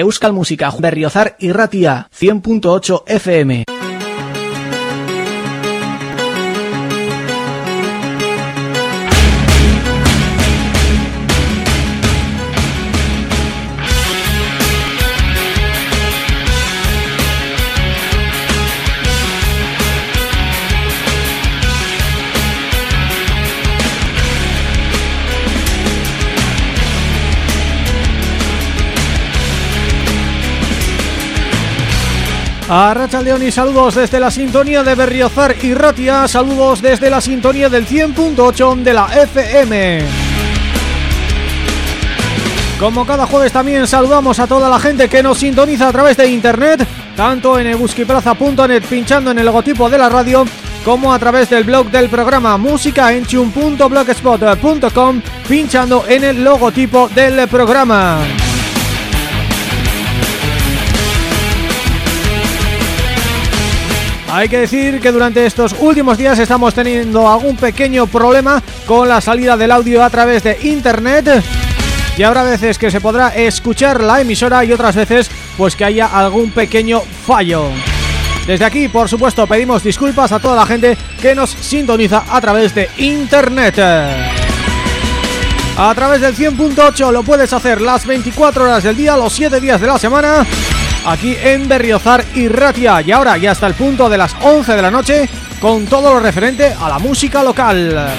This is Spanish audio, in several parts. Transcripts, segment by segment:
Euskal Música Berriozar y Ratia 100.8 FM A León y saludos desde la sintonía de Berriozar y Ratia, saludos desde la sintonía del 100.8 de la FM. Como cada jueves también saludamos a toda la gente que nos sintoniza a través de internet, tanto en ebuskiplaza.net pinchando en el logotipo de la radio, como a través del blog del programa musicaenchun.blogspot.com pinchando en el logotipo del programa. Hay que decir que durante estos últimos días estamos teniendo algún pequeño problema con la salida del audio a través de internet y habrá veces que se podrá escuchar la emisora y otras veces pues que haya algún pequeño fallo. Desde aquí, por supuesto, pedimos disculpas a toda la gente que nos sintoniza a través de internet. A través del 100.8 lo puedes hacer las 24 horas del día, los 7 días de la semana aquí en Berriozar y Ratia y ahora ya hasta el punto de las 11 de la noche con todo lo referente a la música local.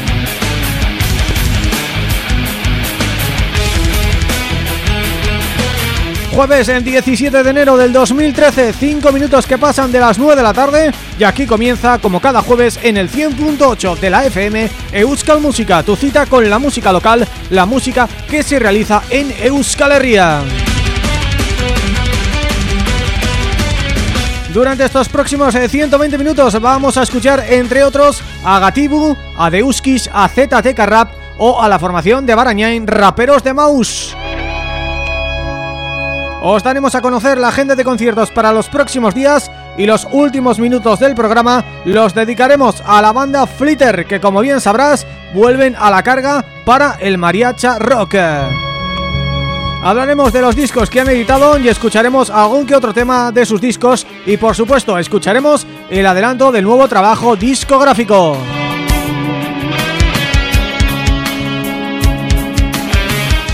Jueves el 17 de enero del 2013, 5 minutos que pasan de las 9 de la tarde y aquí comienza como cada jueves en el 100.8 de la FM Euskal Música, tu cita con la música local, la música que se realiza en Euskal Herria. Durante estos próximos 120 eh, minutos vamos a escuchar entre otros a Gatibu, a Deuskis, a ZTK Rap o a la formación de Barañain Raperos de Maus. Os daremos a conocer la agenda de conciertos para los próximos días y los últimos minutos del programa los dedicaremos a la banda Flitter que como bien sabrás vuelven a la carga para el Mariacha Rock. Hablaremos de los discos que han editado y escucharemos algún que otro tema de sus discos y por supuesto escucharemos el adelanto del nuevo trabajo discográfico.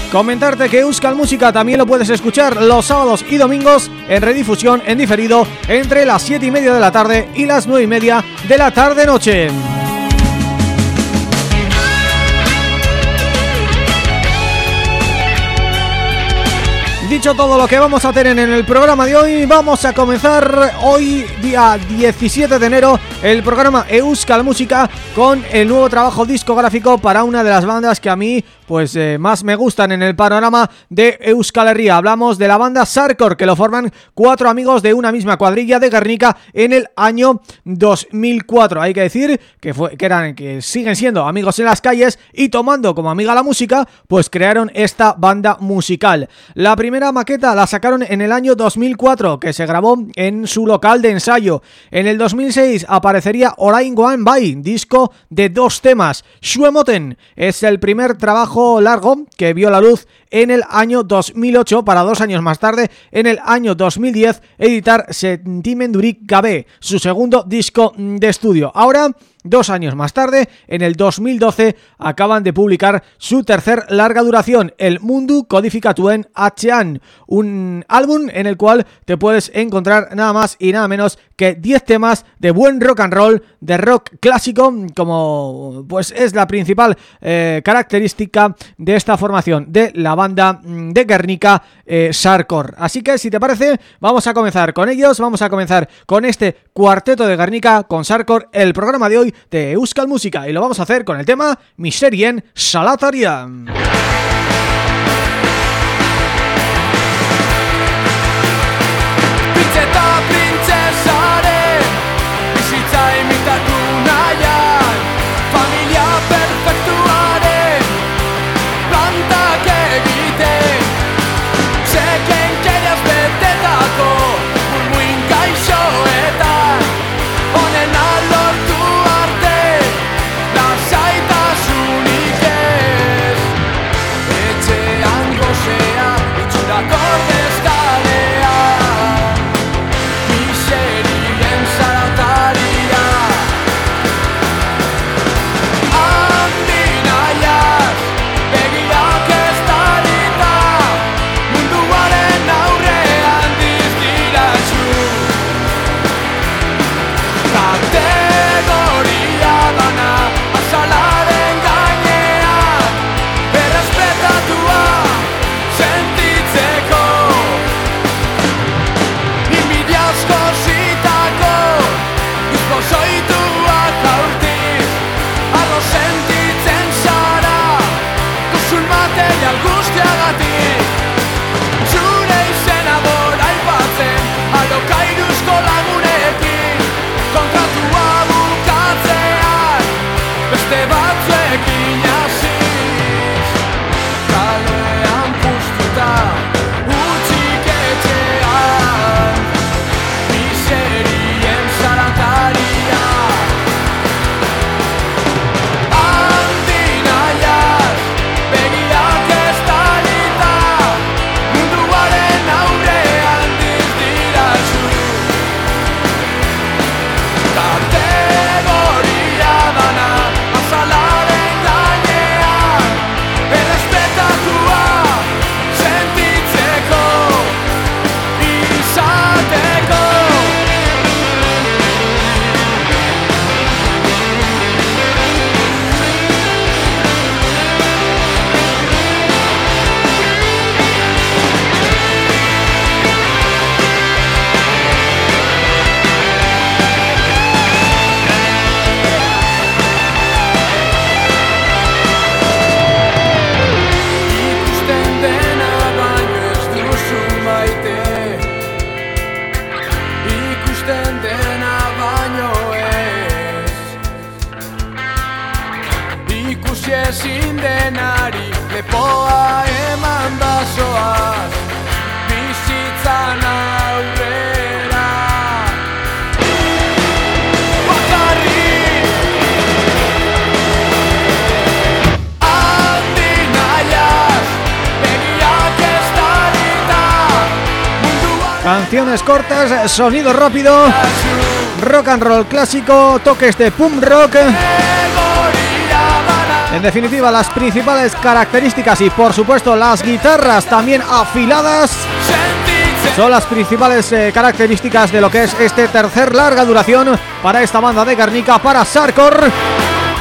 Comentarte que Euskal Música también lo puedes escuchar los sábados y domingos en redifusión en diferido entre las 7 y media de la tarde y las 9 y media de la tarde-noche. Dicho todo lo que vamos a tener en el programa de hoy, vamos a comenzar hoy, día 17 de enero, el programa Euskal Música con el nuevo trabajo discográfico para una de las bandas que a mí pues eh, más me gustan en el panorama de Euskal Herria. Hablamos de la banda Sarkor, que lo forman cuatro amigos de una misma cuadrilla de Guernica en el año 2004. Hay que decir que, que siguen siendo amigos en las calles y tomando como amiga la música, pues crearon esta banda musical. La primera maqueta la sacaron en el año 2004, que se grabó en su local de ensayo. En el 2006 aparecería Orain One Bai, disco de dos temas. Shuemoten es el primer trabajo largo que vio la luz en el año 2008 para dos años más tarde, en el año 2010, editar Sentimendurik Gabe, su segundo disco de estudio. Ahora Dos años más tarde, en el 2012, acaban de publicar su tercer larga duración, el Mundu Codificatuen Achean, un álbum en el cual te puedes encontrar nada más y nada menos que 10 temas de buen rock and roll, de rock clásico, como pues es la principal eh, característica de esta formación, de la banda mm, de Guernica eh, Sarkor. Así que si te parece, vamos a comenzar con ellos, vamos a comenzar con este cuarteto de Guernica, con Sarkor, el programa de hoy de Euskal Música y lo vamos a hacer con el tema Miserien Salataria. Canciones cortas, sonido rápido, rock and roll clásico, toques de punk rock. En definitiva, las principales características y por supuesto las guitarras también afiladas son las principales eh, características de lo que es este tercer larga duración para esta banda de Garnica, para Sarkor,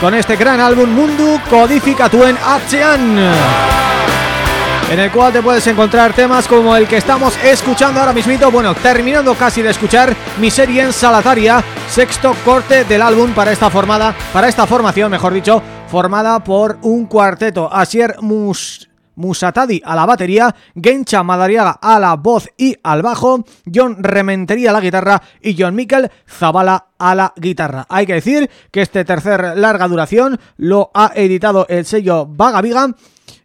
con este gran álbum Mundu Codificatuen Atzean en el cual te puedes encontrar temas como el que estamos escuchando ahora mismito, bueno, terminando casi de escuchar Miseria en Salataria, sexto corte del álbum para esta formada, para esta formación, mejor dicho, formada por un cuarteto, Asier Mus... Musatadi a la batería, Gencha Madariaga a la voz y al bajo, John Rementería a la guitarra y John Mikel Zavala a la guitarra. Hay que decir que este tercer larga duración lo ha editado el sello Vaga Viga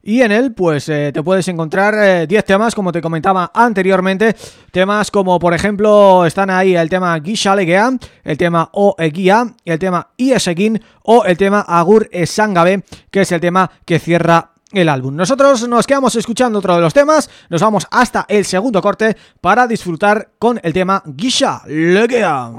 y en él pues eh, te puedes encontrar 10 eh, temas como te comentaba anteriormente, temas como por ejemplo están ahí el tema Gisha Legea, el tema O Eguía, el tema Iesekin o el tema Agur Esangabe, que es el tema que cierra el álbum. Nosotros nos quedamos escuchando otro de los temas, nos vamos hasta el segundo corte para disfrutar con el tema Gisha Legea.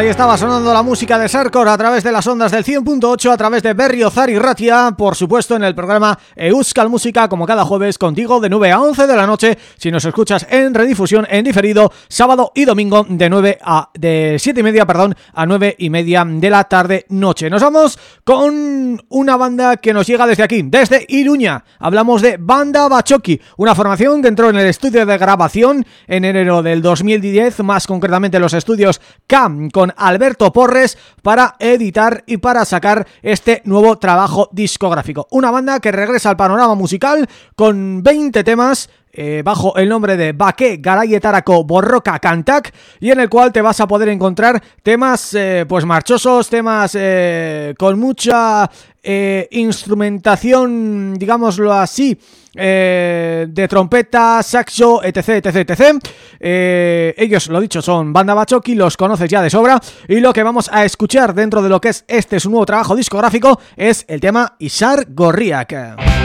Ahí estaba sonando la música de Sarkor a través de las ondas del 100.8, a través de Berriozar y Ratia, por supuesto en el programa Euskal Música, como cada jueves, contigo de 9 a 11 de la noche, si nos escuchas en redifusión, en diferido, sábado y domingo de 9 a de 7 y media, perdón, a 9 y media de la tarde-noche. Nos vamos con una banda que nos llega desde aquí, desde Iruña. Hablamos de Banda Bachoki, una formación que entró en el estudio de grabación en enero del 2010, más concretamente los estudios CAM con Alberto Porres para editar y para sacar este nuevo trabajo discográfico. Una banda que regresa al panorama musical con 20 temas eh, bajo el nombre de Baque Garayetarako Borroca Kantak y en el cual te vas a poder encontrar temas eh, pues marchosos, temas eh, con mucha instrumentación, digámoslo así, de trompeta, saxo, etc, etc, etc. ellos, lo dicho, son Banda Bachoki, los conoces ya de sobra y lo que vamos a escuchar dentro de lo que es este su nuevo trabajo discográfico es el tema Isar Gorriak.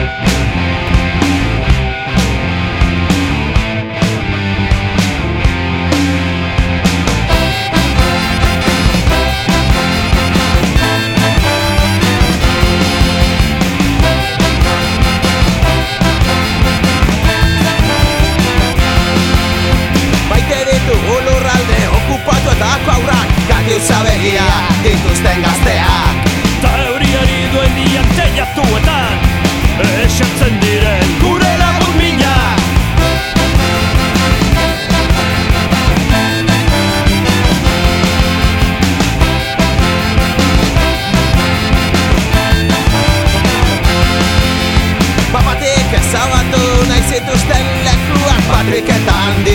Gauza begia dituzten gazteak. Ta euriari duen diante jatuetan Esatzen diren gure lagun mina. Papatik ezabatu nahi zituzten lekuak Patriketan ditu orai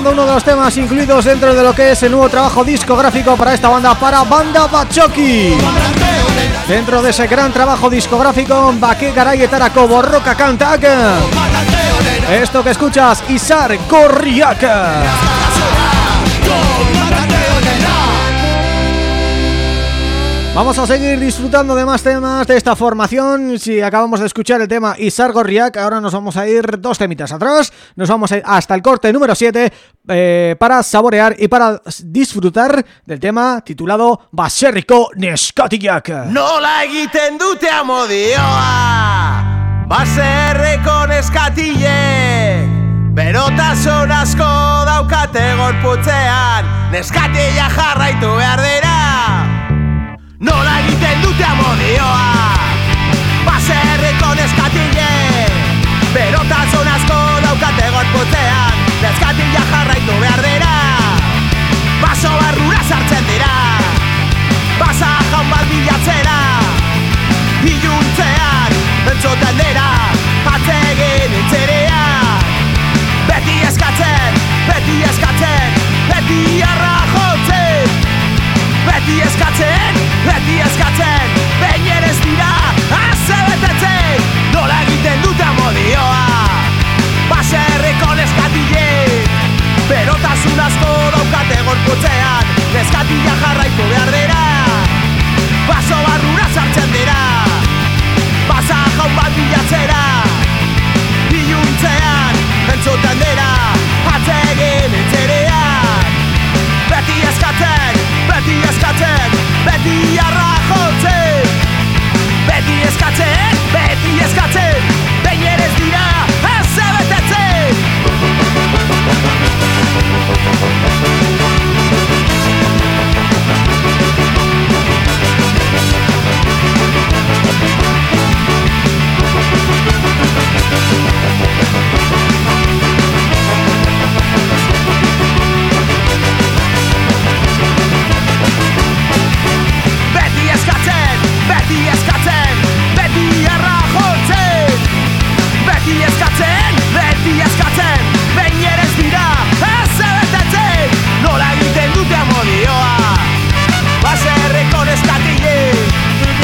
Sonando uno de los temas incluidos dentro de lo que es el nuevo trabajo discográfico para esta banda, para Banda Bachoki. Dentro de ese gran trabajo discográfico, Baque Garayetarako Borroca Kantak. Esto que escuchas, Isar Gorriak. Vamos a seguir disfrutando de más temas de esta formación. Si acabamos de escuchar el tema Isar Gorriak Ahora nos vamos a ir dos temitas atrás. Nos vamos hasta el corte número 7 eh, Para saborear y para disfrutar del tema titulado Baserriko Neskatiak. Nola egiten dute amodioa Baserriko Neskatiek Berotasun asko daukate gorputzean. Neskatila jarraitu behar dira Nola egiten dute amodioa Baserriko neskatile. Berotasun asko daukate gorputzean Neskatila jarraitu behar dira. Baso barrura sartzen dira. Basa jaun bat bilatzera Iluntzean entzuten dira Atzegin intzerea Beti eskatzen, beti eskatzen beti eskatzen, beti eskatzen. Behin ere ez dira, azabetatzen Nola egiten dut amodioa? Base erreko neskatile Berotasun asko daukate gorkotzean Neskatila jarraiko behar dira beti eskatzen Beti arra jotzen Beti eskatzen,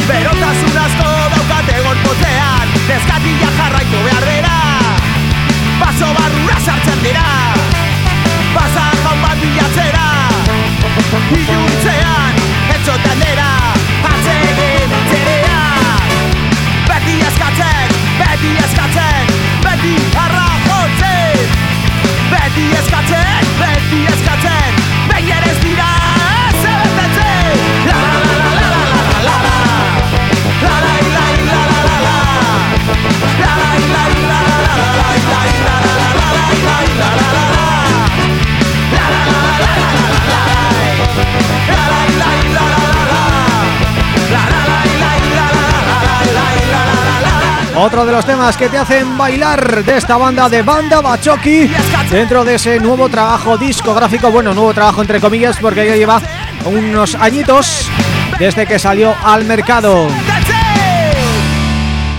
Berotasunak zotas daukate kate Otro de los temas que te hacen bailar de esta banda de Banda Bachoki Dentro de ese nuevo trabajo discográfico. Bueno, nuevo trabajo entre comillas porque ya lleva unos añitos Desde que salió al mercado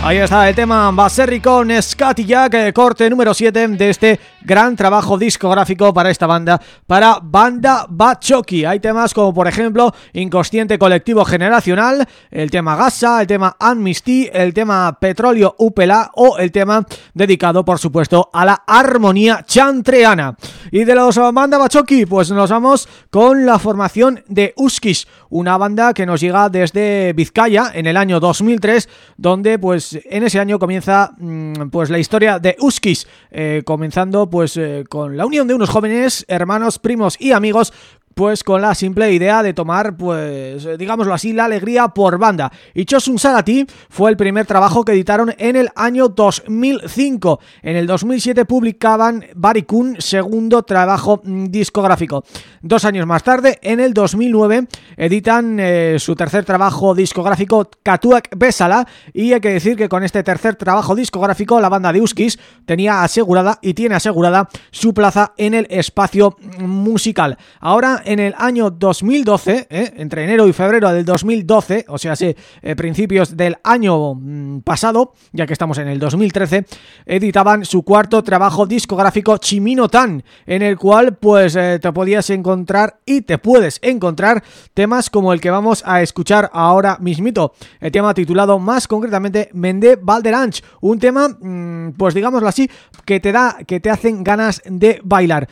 Ahí está el tema Baserri con Scotty Jack, corte número 7 de este gran trabajo discográfico para esta banda, para Banda Bachoki. Hay temas como por ejemplo Inconsciente Colectivo Generacional, el tema Gasa, el tema Amnesty, el tema Petróleo Upela o el tema dedicado por supuesto a la armonía chantreana. Y de los Banda Bachoki pues nos vamos con la formación de Uskis, una banda que nos llega desde Vizcaya en el año 2003 donde pues en ese año comienza mm, pues la historia de Uskis, eh, comenzando pues eh, con la unión de unos jóvenes hermanos, primos y amigos pues con la simple idea de tomar, pues digámoslo así, la alegría por banda. Y Chosun Sarati fue el primer trabajo que editaron en el año 2005. En el 2007 publicaban Barikun, segundo trabajo mm, discográfico. Dos años más tarde, en el 2009, editan eh, su tercer trabajo discográfico, Katuak Besala, y hay que decir que con este tercer trabajo discográfico, la banda de Uskis tenía asegurada y tiene asegurada su plaza en el espacio musical. Ahora en el año 2012, ¿eh? entre enero y febrero del 2012, o sea, sí, eh, principios del año mm, pasado, ya que estamos en el 2013, editaban su cuarto trabajo discográfico Chimino Tan, en el cual pues eh, te podías encontrar y te puedes encontrar temas como el que vamos a escuchar ahora mismito, el tema titulado más concretamente Mende Valderanch, un tema, mm, pues digámoslo así, que te da, que te hacen ganas de bailar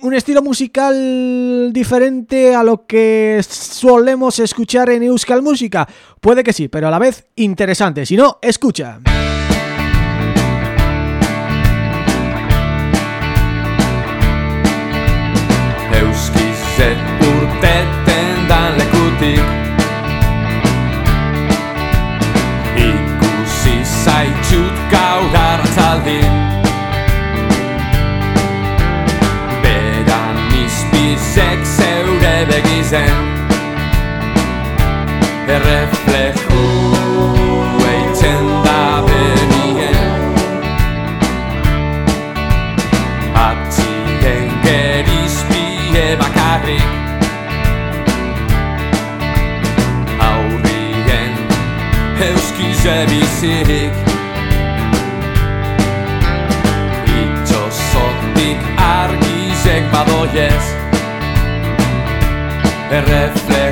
un estilo musical diferente a lo que solemos escuchar en Euskal Música? Puede que sí, pero a la vez interesante. Si no, escucha. Zeure begizen Errefleju eitzen da benien. Atzien gerizpie bakarrik Aurrien euskize bizirik. Argizek badoiez berefle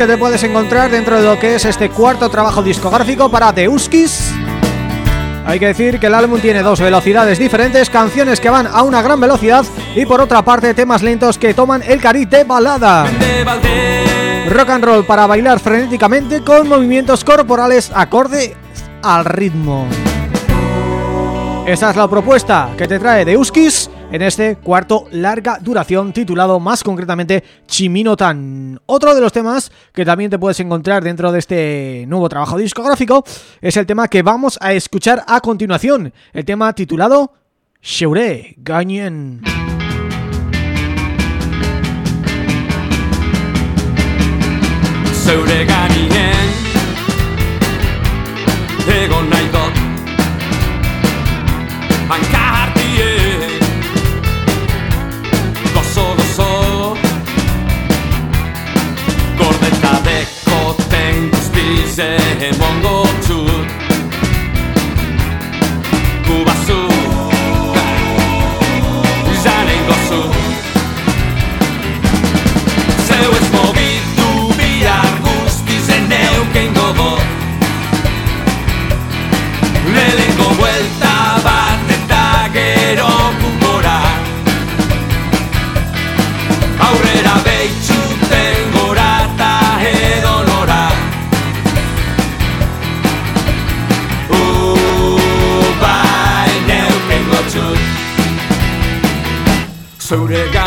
que te puedes encontrar dentro de lo que es este cuarto trabajo discográfico para Deuskis Hay que decir que el álbum tiene dos velocidades diferentes, canciones que van a una gran velocidad y por otra parte temas lentos que toman el cariz de balada. Rock and roll para bailar frenéticamente con movimientos corporales acorde al ritmo. Esa es la propuesta que te trae Deuskis en este cuarto larga duración titulado más concretamente Chiminotan. Otro de los temas que también te puedes encontrar dentro de este nuevo trabajo discográfico es el tema que vamos a escuchar a continuación, el tema titulado Sheure Gañen. zeure ganien Egon nahi zehen bongo txut Gubazut Zeure ganien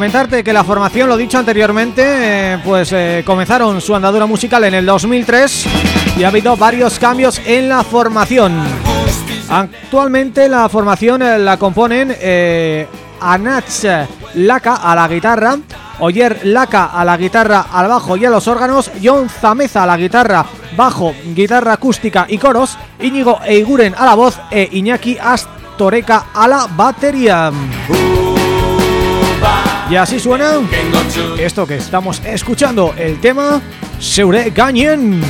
Comentarte que la formación, lo dicho anteriormente, eh, pues eh, comenzaron su andadura musical en el 2003 y ha habido varios cambios en la formación. Actualmente la formación eh, la componen eh, Anach Laca a la guitarra, Oyer Laca a la guitarra, al bajo y a los órganos, John Zameza a la guitarra, bajo, guitarra acústica y coros, Íñigo Eiguren a la voz e Iñaki Astoreca a la batería. Y así suena esto que estamos escuchando, el tema Seure Ganyen.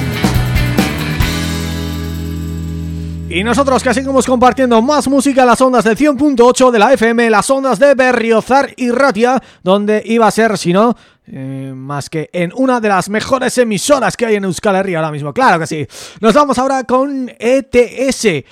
Y nosotros que seguimos compartiendo más música las ondas del 100.8 de la FM, las ondas de Berriozar y Ratia, donde iba a ser, si no, eh, más que en una de las mejores emisoras que hay en Euskal Herria ahora mismo, claro que sí. Nos vamos ahora con ETS,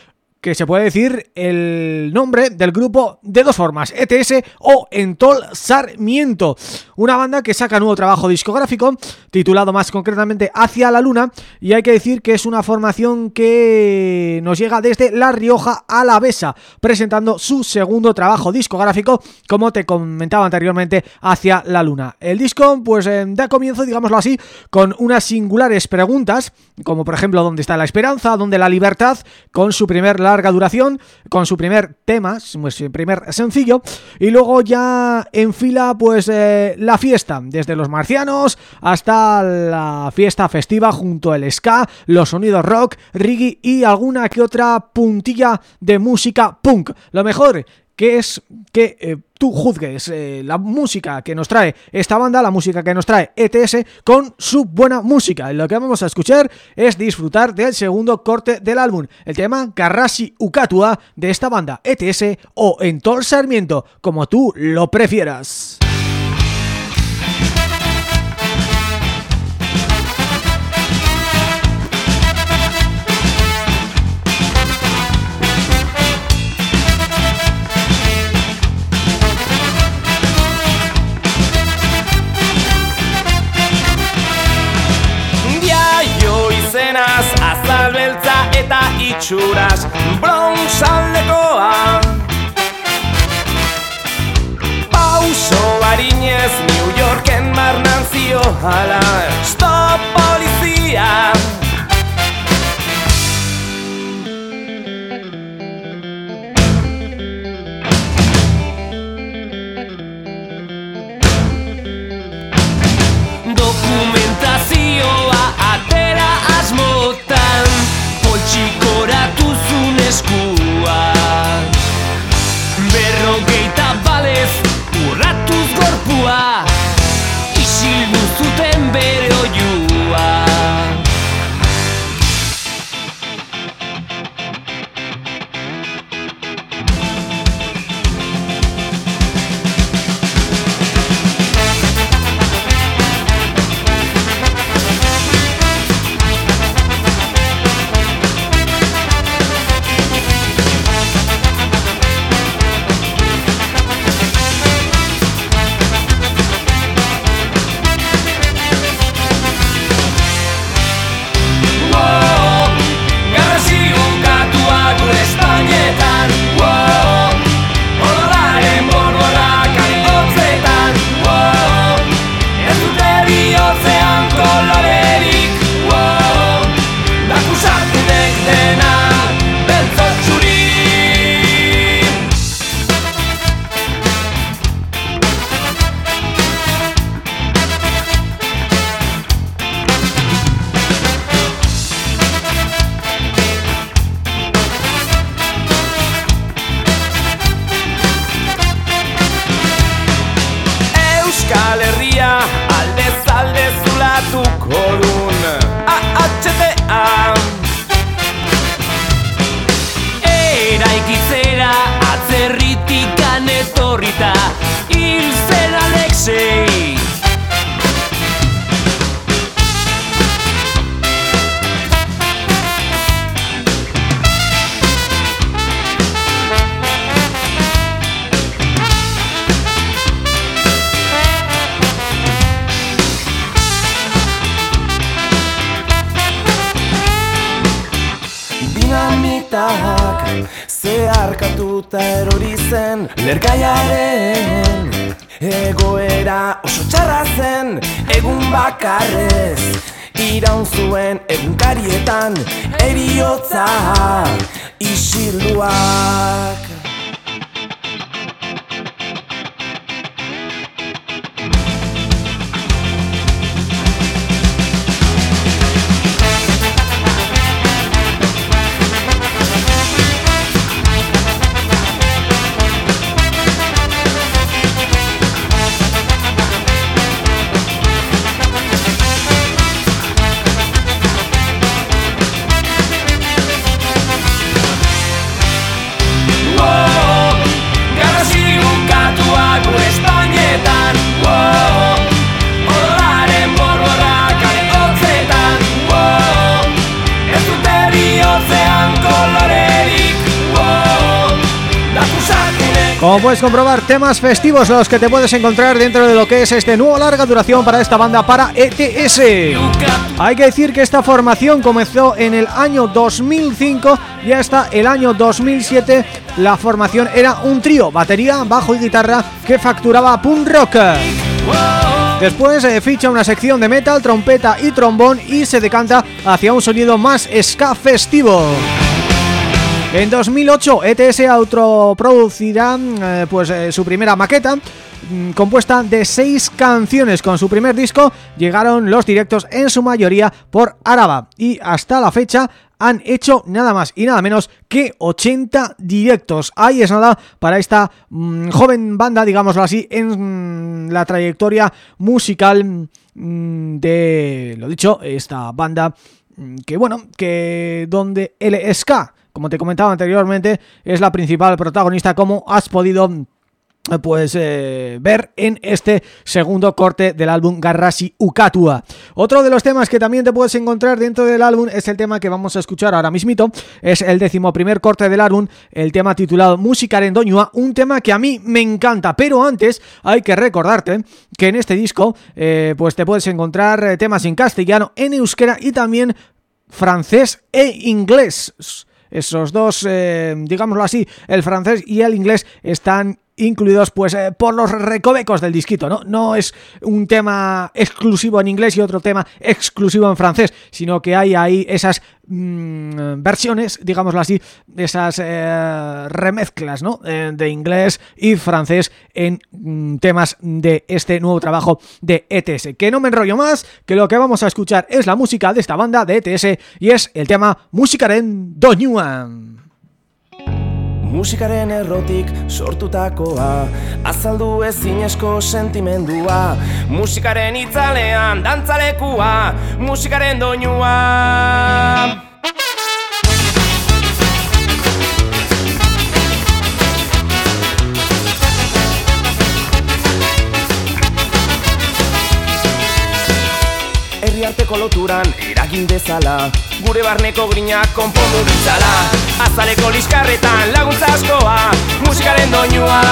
que se puede decir el nombre del grupo de dos formas, ETS o Entol Sarmiento, una banda que saca nuevo trabajo discográfico titulado más concretamente Hacia la Luna y hay que decir que es una formación que nos llega desde La Rioja a la Besa, presentando su segundo trabajo discográfico, como te comentaba anteriormente, Hacia la Luna. El disco pues eh, da comienzo, digámoslo así, con unas singulares preguntas, como por ejemplo ¿dónde está la esperanza?, ¿dónde la libertad?, con su primer larga duración, con su primer tema, su primer sencillo, y luego ya enfila pues eh, la fiesta, desde los marcianos hasta la fiesta festiva junto al ska, los sonidos rock, reggae y alguna que otra puntilla de música punk. Lo mejor que es que eh, tú juzgues eh, la música que nos trae esta banda, la música que nos trae ETS, con su buena música. Lo que vamos a escuchar es disfrutar del segundo corte del álbum, el tema Karrashi Ukatua de esta banda ETS o Entol Sarmiento, como tú lo prefieras. Itxuraz bronzaldekoa Pauso barinez New Yorken marnan zio temas festivos los que te puedes encontrar dentro de lo que es este nuevo larga duración para esta banda, para ETS. Hay que decir que esta formación comenzó en el año 2005 y hasta el año 2007 la formación era un trío, batería, bajo y guitarra que facturaba punk rock. Después eh, ficha una sección de metal, trompeta y trombón y se decanta hacia un sonido más ska festivo. En 2008 ETS autoproducirá eh, pues eh, su primera maqueta mm, compuesta de seis canciones. Con su primer disco llegaron los directos en su mayoría por Araba y hasta la fecha han hecho nada más y nada menos que 80 directos. Ahí es nada para esta mm, joven banda, digámoslo así, en mm, la trayectoria musical de, lo dicho, esta banda que bueno, que donde el ska como te comentaba anteriormente, es la principal protagonista como has podido pues eh, ver en este segundo corte del álbum Garrashi Ukatua. Otro de los temas que también te puedes encontrar dentro del álbum es el tema que vamos a escuchar ahora mismito, es el décimo primer corte del álbum, el tema titulado Música Rendoñua, un tema que a mí me encanta, pero antes hay que recordarte que en este disco eh, pues te puedes encontrar eh, temas en castellano, en euskera y también francés e inglés esos dos, eh, digámoslo así, el francés y el inglés están incluidos pues eh, por los recovecos del disquito, ¿no? No es un tema exclusivo en inglés y otro tema exclusivo en francés, sino que hay ahí esas mm, versiones, digámoslo así, esas eh, remezclas, ¿no? Eh, de inglés y francés en mm, temas de este nuevo trabajo de ETS. Que no me enrollo más, que lo que vamos a escuchar es la música de esta banda de ETS y es el tema Musikaren Doñuan. Musikaren errotik sortutakoa. Azaldu ezinesko sentimendua. Musikaren itzalean dantzalekua. Musikaren doinua Herriarteko loturan eragin dezala. Gure barneko grinak konpondu ditzala. Azaleko liskarretan laguntza askoa Musikaren doinua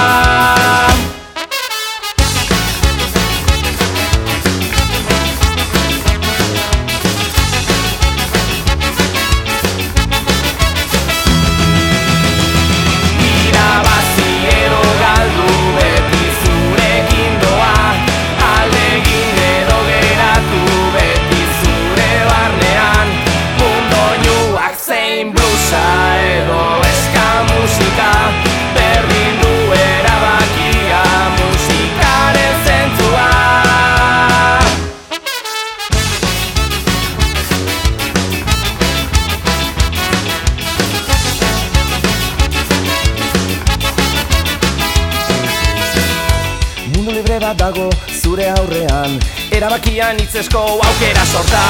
Bat dago zure aurrean. Erabakian hitzesko aukera sorta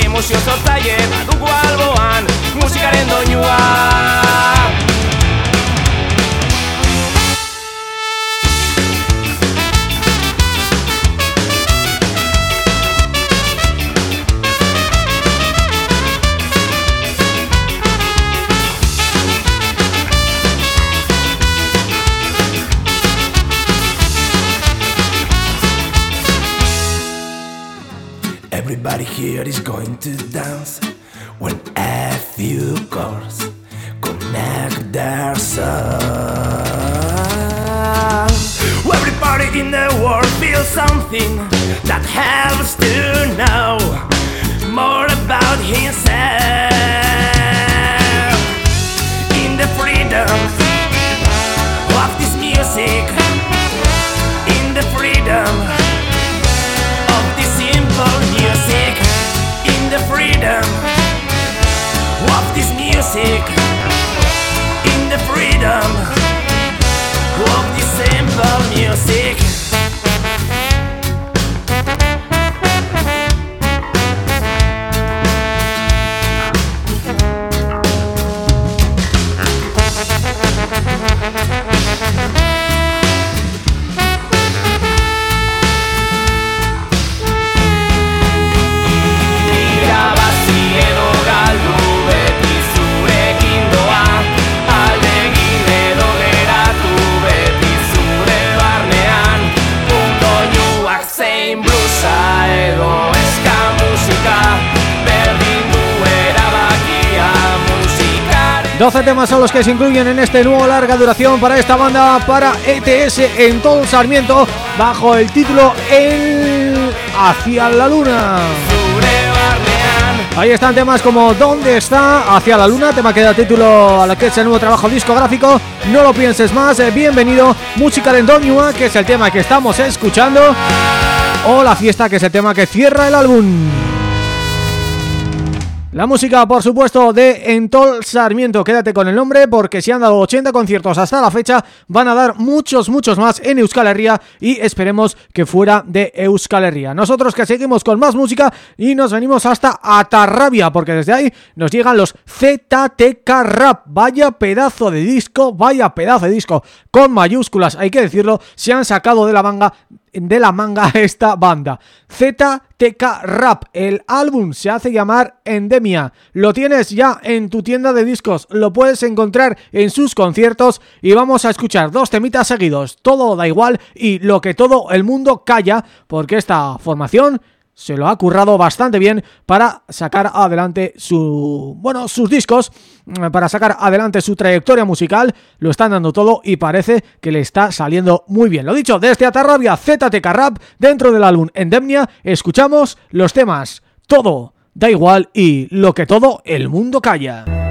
Emozio sortzaile badugu alboan Musikaren doinua Everybody here is going to dance when a few chords connect their songs. Everybody in the world feels something that helps to know more about himself. In the freedom sick 12 temas son los que se incluyen en este nuevo larga duración para esta banda, para ETS en todo Sarmiento, bajo el título El Hacia la Luna. Ahí están temas como ¿Dónde está? Hacia la Luna, tema que da título a lo que es el nuevo trabajo discográfico. No lo pienses más, eh, bienvenido. Música de Endonua, que es el tema que estamos escuchando. O La Fiesta, que es el tema que cierra el álbum. La música, por supuesto, de Entol Sarmiento. Quédate con el nombre porque si han dado 80 conciertos hasta la fecha, van a dar muchos, muchos más en Euskal Herria y esperemos que fuera de Euskal Herria. Nosotros que seguimos con más música y nos venimos hasta Atarrabia porque desde ahí nos llegan los ZTK Rap. Vaya pedazo de disco, vaya pedazo de disco con mayúsculas, hay que decirlo, se han sacado de la manga de la manga esta banda. ZTK Rap, el álbum se hace llamar Endemia. Lo tienes ya en tu tienda de discos, lo puedes encontrar en sus conciertos y vamos a escuchar dos temitas seguidos. Todo da igual y lo que todo el mundo calla porque esta formación se lo ha currado bastante bien para sacar adelante su bueno sus discos, mm, para sacar adelante su trayectoria musical, lo están dando todo y parece que le está saliendo muy bien. Lo dicho, desde Atarrabia ZTK Rap, dentro del álbum Endemnia, escuchamos los temas Todo, da igual y Lo que todo el mundo calla.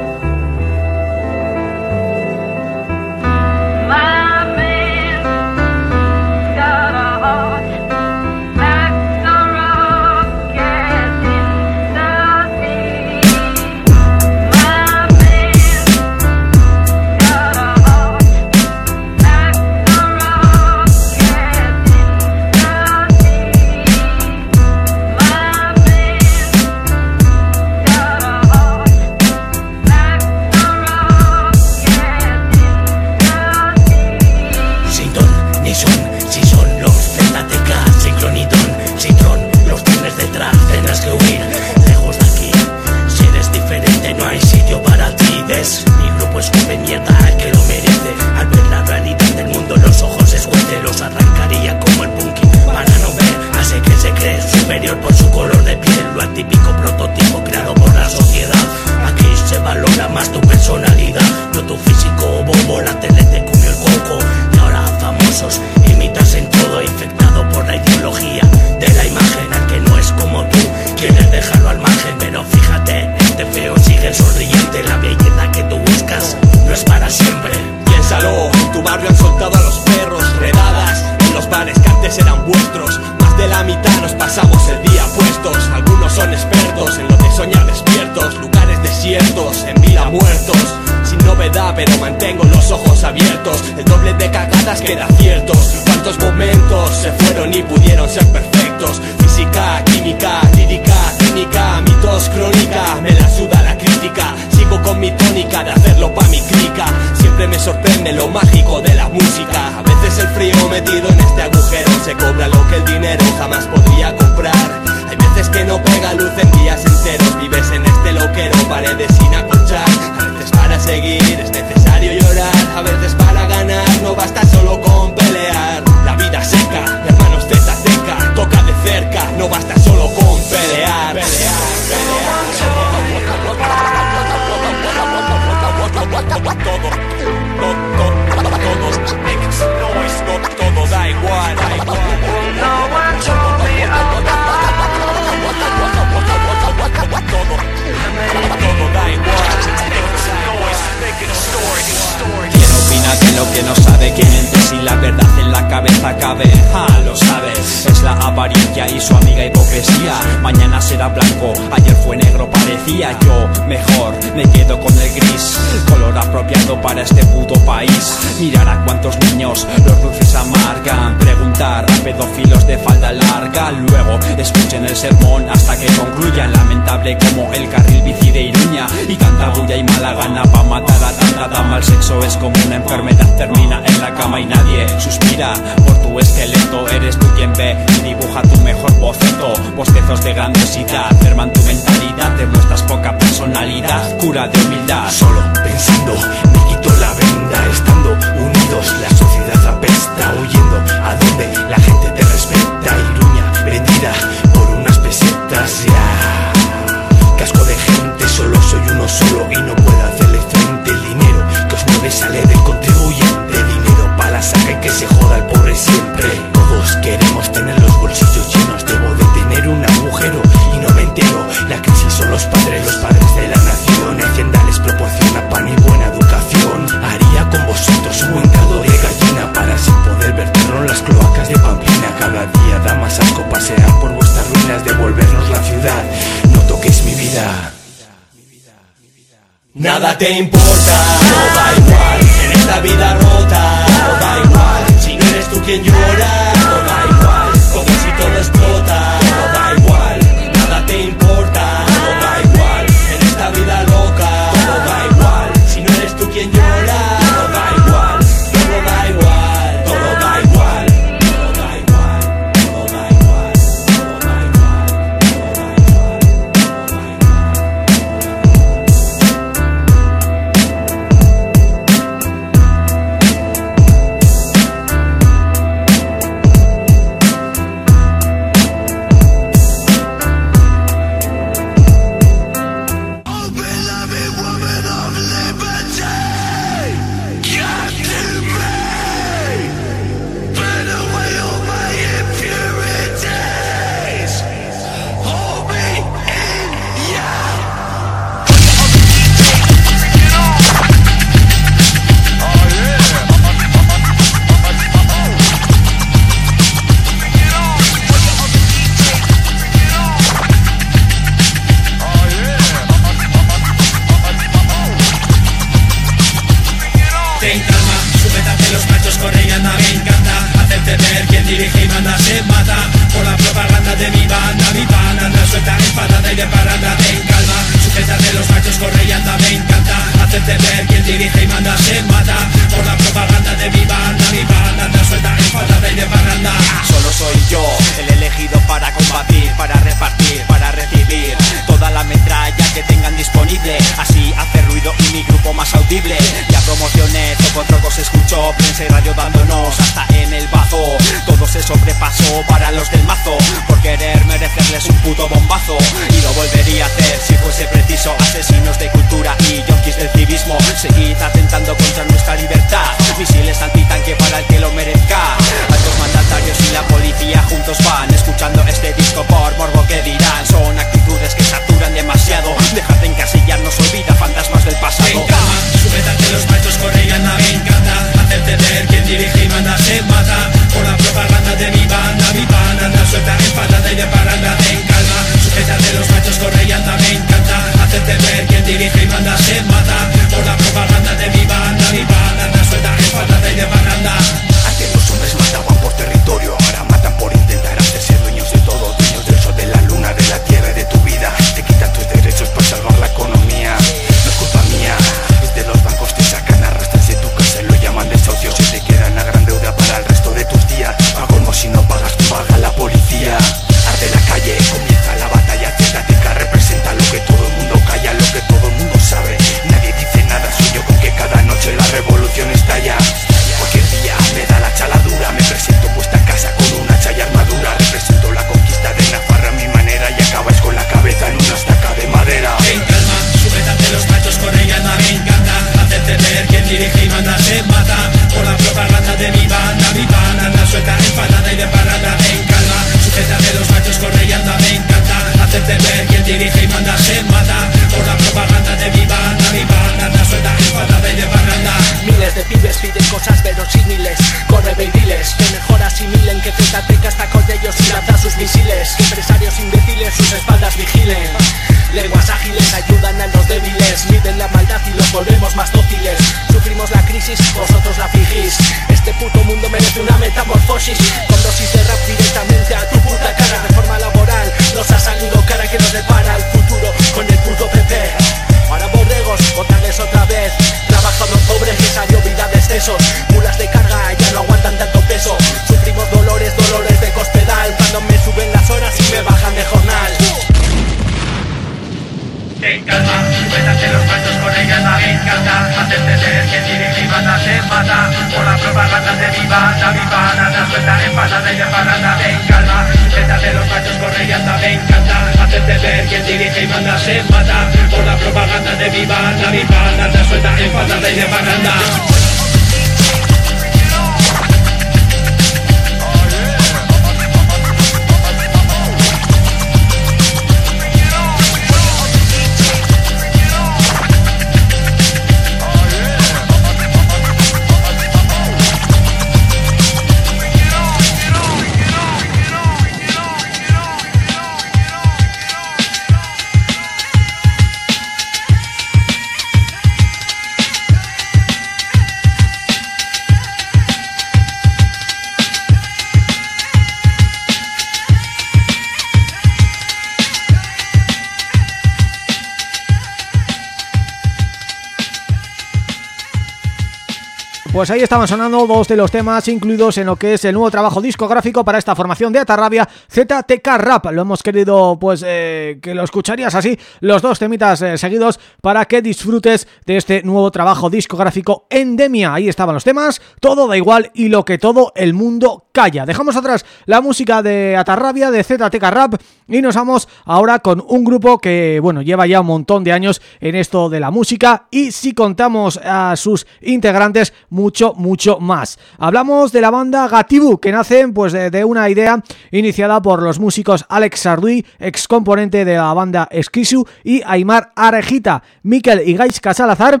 Pues ahí estaban sonando dos de los temas incluidos en lo que es el nuevo trabajo discográfico para esta formación de Atarrabia, ZTK Rap. Lo hemos querido, pues, eh, que lo escucharías así, los dos temitas eh, seguidos para que disfrutes de este nuevo trabajo discográfico Endemia. Ahí estaban los temas, todo da igual y lo que todo el mundo calla. Dejamos atrás la música de Atarrabia, de ZTK Rap y nos vamos ahora con un grupo que, bueno, lleva ya un montón de años en esto de la música y si contamos a sus integrantes, mucho, mucho más. Hablamos de la banda Gatibu, que nace pues de, una idea iniciada por los músicos Alex Sarduy, ex componente de la banda Esquisu, y Aymar Arejita, Miquel y Gaisca Salazar,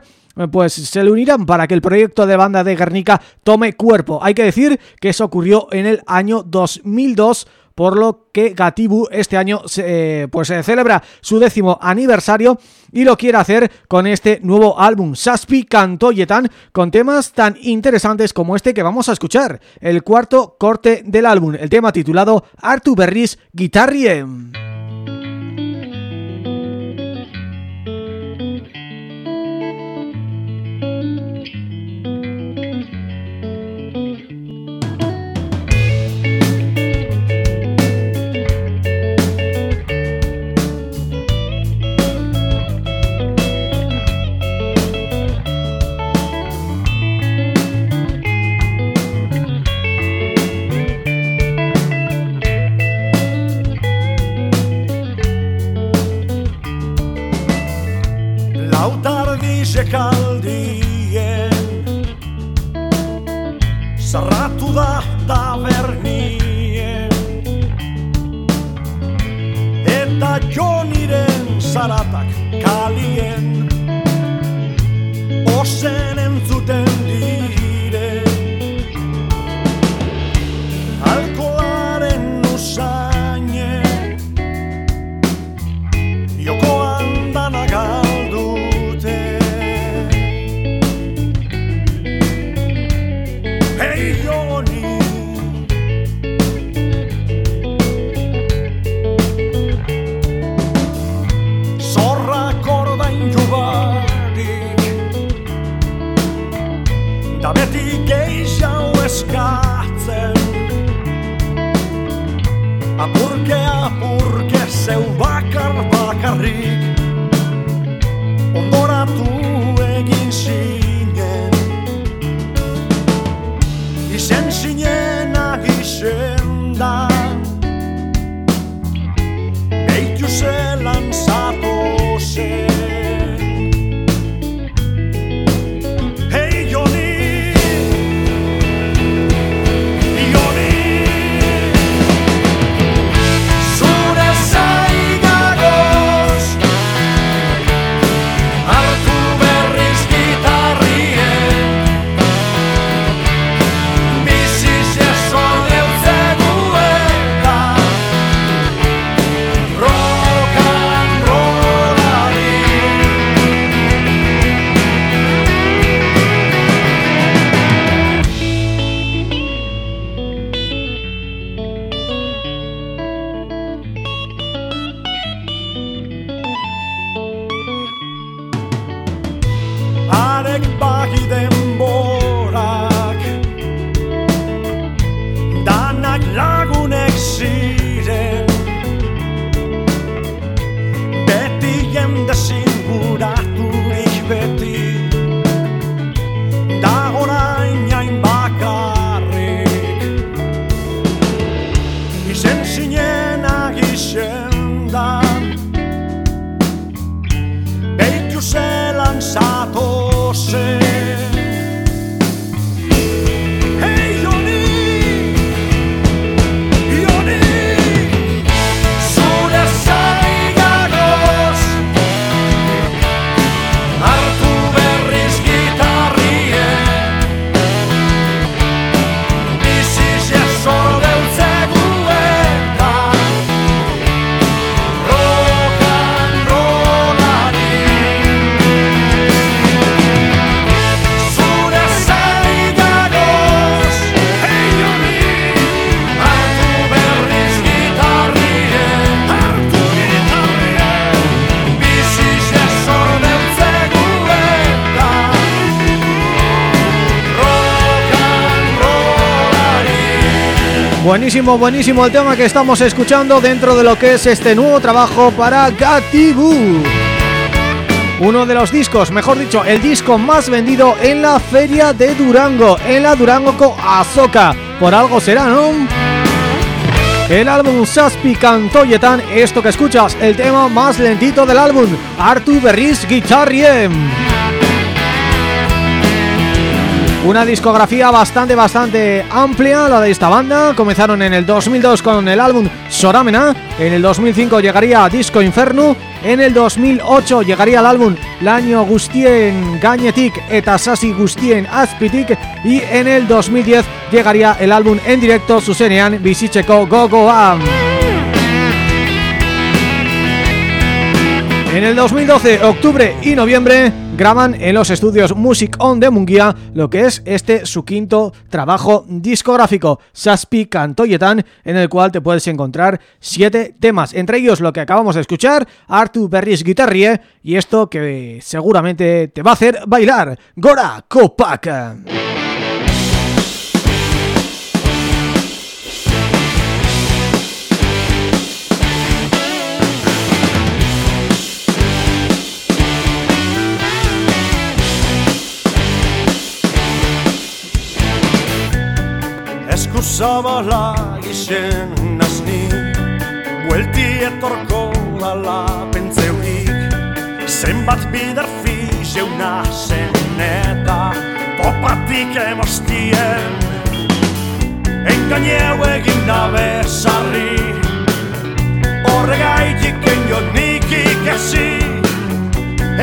pues se le unirán para que el proyecto de banda de Guernica tome cuerpo. Hay que decir que eso ocurrió en el año 2002 por lo que Gatibu este año se, pues se celebra su décimo aniversario y lo quiere hacer con este nuevo álbum Saspi Cantoyetan con temas tan interesantes como este que vamos a escuchar, el cuarto corte del álbum, el tema titulado Artu Berris Guitarrie. etxekaldien eh. Zarratu da tabernien eh. Eta joniren zaratak kalien. Ozen entzuten Buenísimo, buenísimo el tema que estamos escuchando dentro de lo que es este nuevo trabajo para Gatibu. Uno de los discos, mejor dicho, el disco más vendido en la feria de Durango, en la Durango Azoka. Por algo será, ¿no? El álbum Saspi Cantoyetan, esto que escuchas, el tema más lentito del álbum, Artu Berris Guitarriem. Una discografía bastante, bastante amplia la de esta banda. Comenzaron en el 2002 con el álbum Soramena. En el 2005 llegaría Disco Inferno. En el 2008 llegaría el álbum L'Año Gustien Gagnetic eta Sasi Gustien Azpitik. Y en el 2010 llegaría el álbum en directo Susenean Visicheco Gogoam. En el 2012, octubre y noviembre graban en los estudios Music On de Munguía lo que es este su quinto trabajo discográfico, Saspi Cantoyetan, en el cual te puedes encontrar siete temas, entre ellos lo que acabamos de escuchar, Artu Berris Guitarrie y esto que seguramente te va a hacer bailar, Gora Copac. Esku zabala gixen nazni Buelti etorko dala pentzeuik Zenbat bidar fizeuna zen eta Popatik emostien Engaineu egin dabe sarri Horregaitik enio nik ikesi.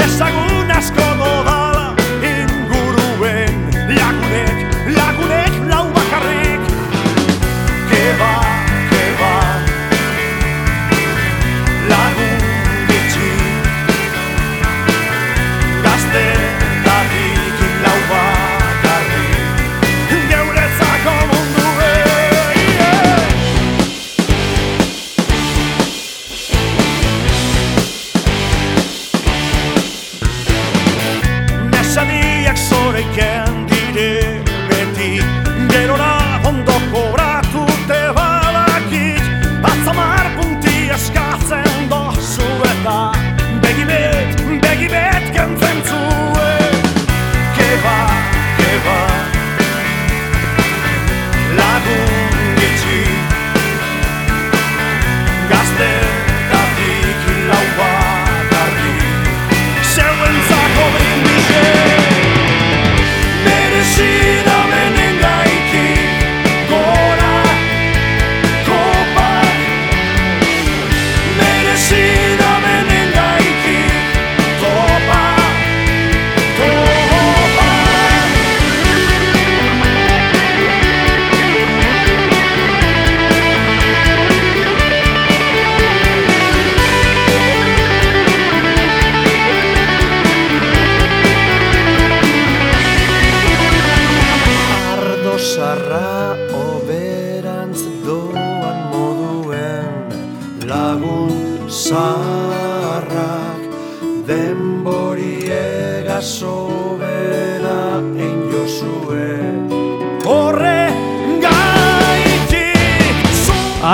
Ezagun asko dodala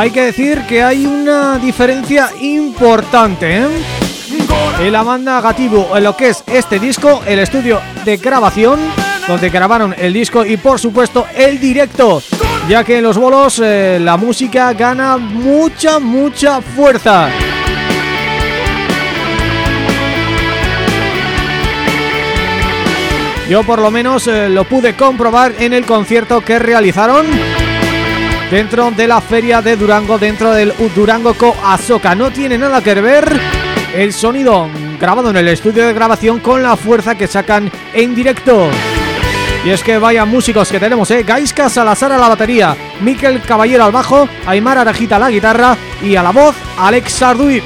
Hay que decir que hay una diferencia importante, ¿eh? En la banda Gatibu, en lo que es este disco, el estudio de grabación, donde grabaron el disco y por supuesto el directo, ya que en los bolos eh, la música gana mucha, mucha fuerza. Yo por lo menos eh, lo pude comprobar en el concierto que realizaron dentro de la feria de Durango, dentro del Durango Co Azoka. No tiene nada que ver el sonido grabado en el estudio de grabación con la fuerza que sacan en directo. Y es que vaya músicos que tenemos, ¿eh? Gaisca Salazar a la batería, Miquel Caballero al bajo, Aymar Arajita a la guitarra y a la voz Alex Sarduy.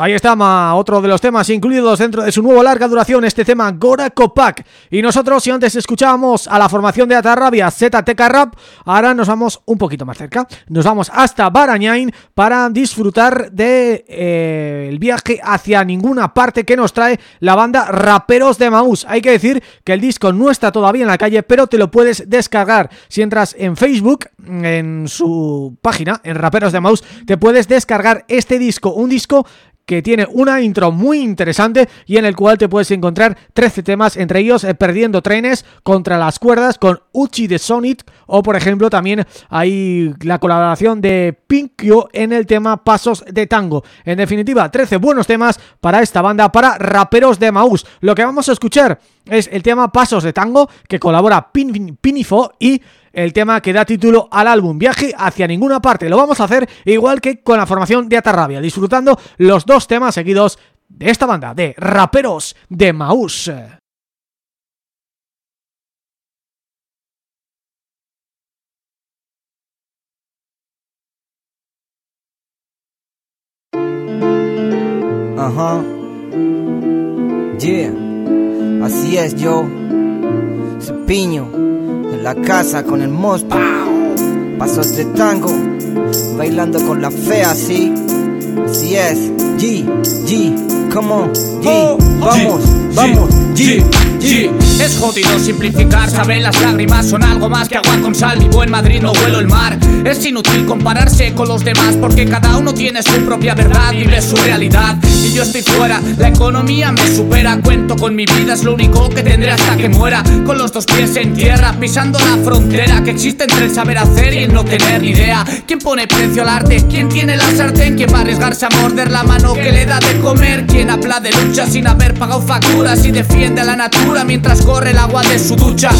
Ahí está otro de los temas incluidos dentro de su nuevo larga duración, este tema Gora Copac. Y nosotros, si antes escuchábamos a la formación de Atarrabia ZTK Rap, ahora nos vamos un poquito más cerca. Nos vamos hasta Barañain para disfrutar de eh, el viaje hacia ninguna parte que nos trae la banda Raperos de Maús. Hay que decir que el disco no está todavía en la calle, pero te lo puedes descargar. Si entras en Facebook, en su página, en Raperos de Maús, te puedes descargar este disco, un disco que tiene una intro muy interesante y en el cual te puedes encontrar 13 temas, entre ellos eh, Perdiendo trenes, Contra las cuerdas, con Uchi de Sonic o por ejemplo también hay la colaboración de Pinkyo en el tema Pasos de Tango. En definitiva, 13 buenos temas para esta banda, para raperos de Maús. Lo que vamos a escuchar es el tema Pasos de Tango que colabora Pinifo y el tema que da título al álbum Viaje hacia ninguna parte. Lo vamos a hacer igual que con la formación de Atarrabia, disfrutando los dos temas seguidos de esta banda, de raperos de Maús. Ajá. Yeah. Así es, yo. Piño en la casa con el monstruo. Pasos de tango, bailando con la fea, sí. Así es, G, G, come on, G, vamos, vamos, G. Es jodido simplificar, saben las lágrimas son algo más que agua con sal. Vivo en Madrid, no vuelo el mar. Es inútil compararse con los demás porque cada uno tiene su propia verdad, vive su realidad. Y yo estoy fuera, la economía me supera. Cuento con mi vida, es lo único que tendré hasta que muera. Con los dos pies en tierra, pisando la frontera que existe entre el saber hacer y el no tener ni idea. ¿Quién pone precio al arte? ¿Quién tiene la sartén? ¿Quién va a arriesgarse a morder la mano que le da de comer? ¿Quién habla de lucha sin haber pagado facturas y defiende a la natura mientras corre el agua de su ducha?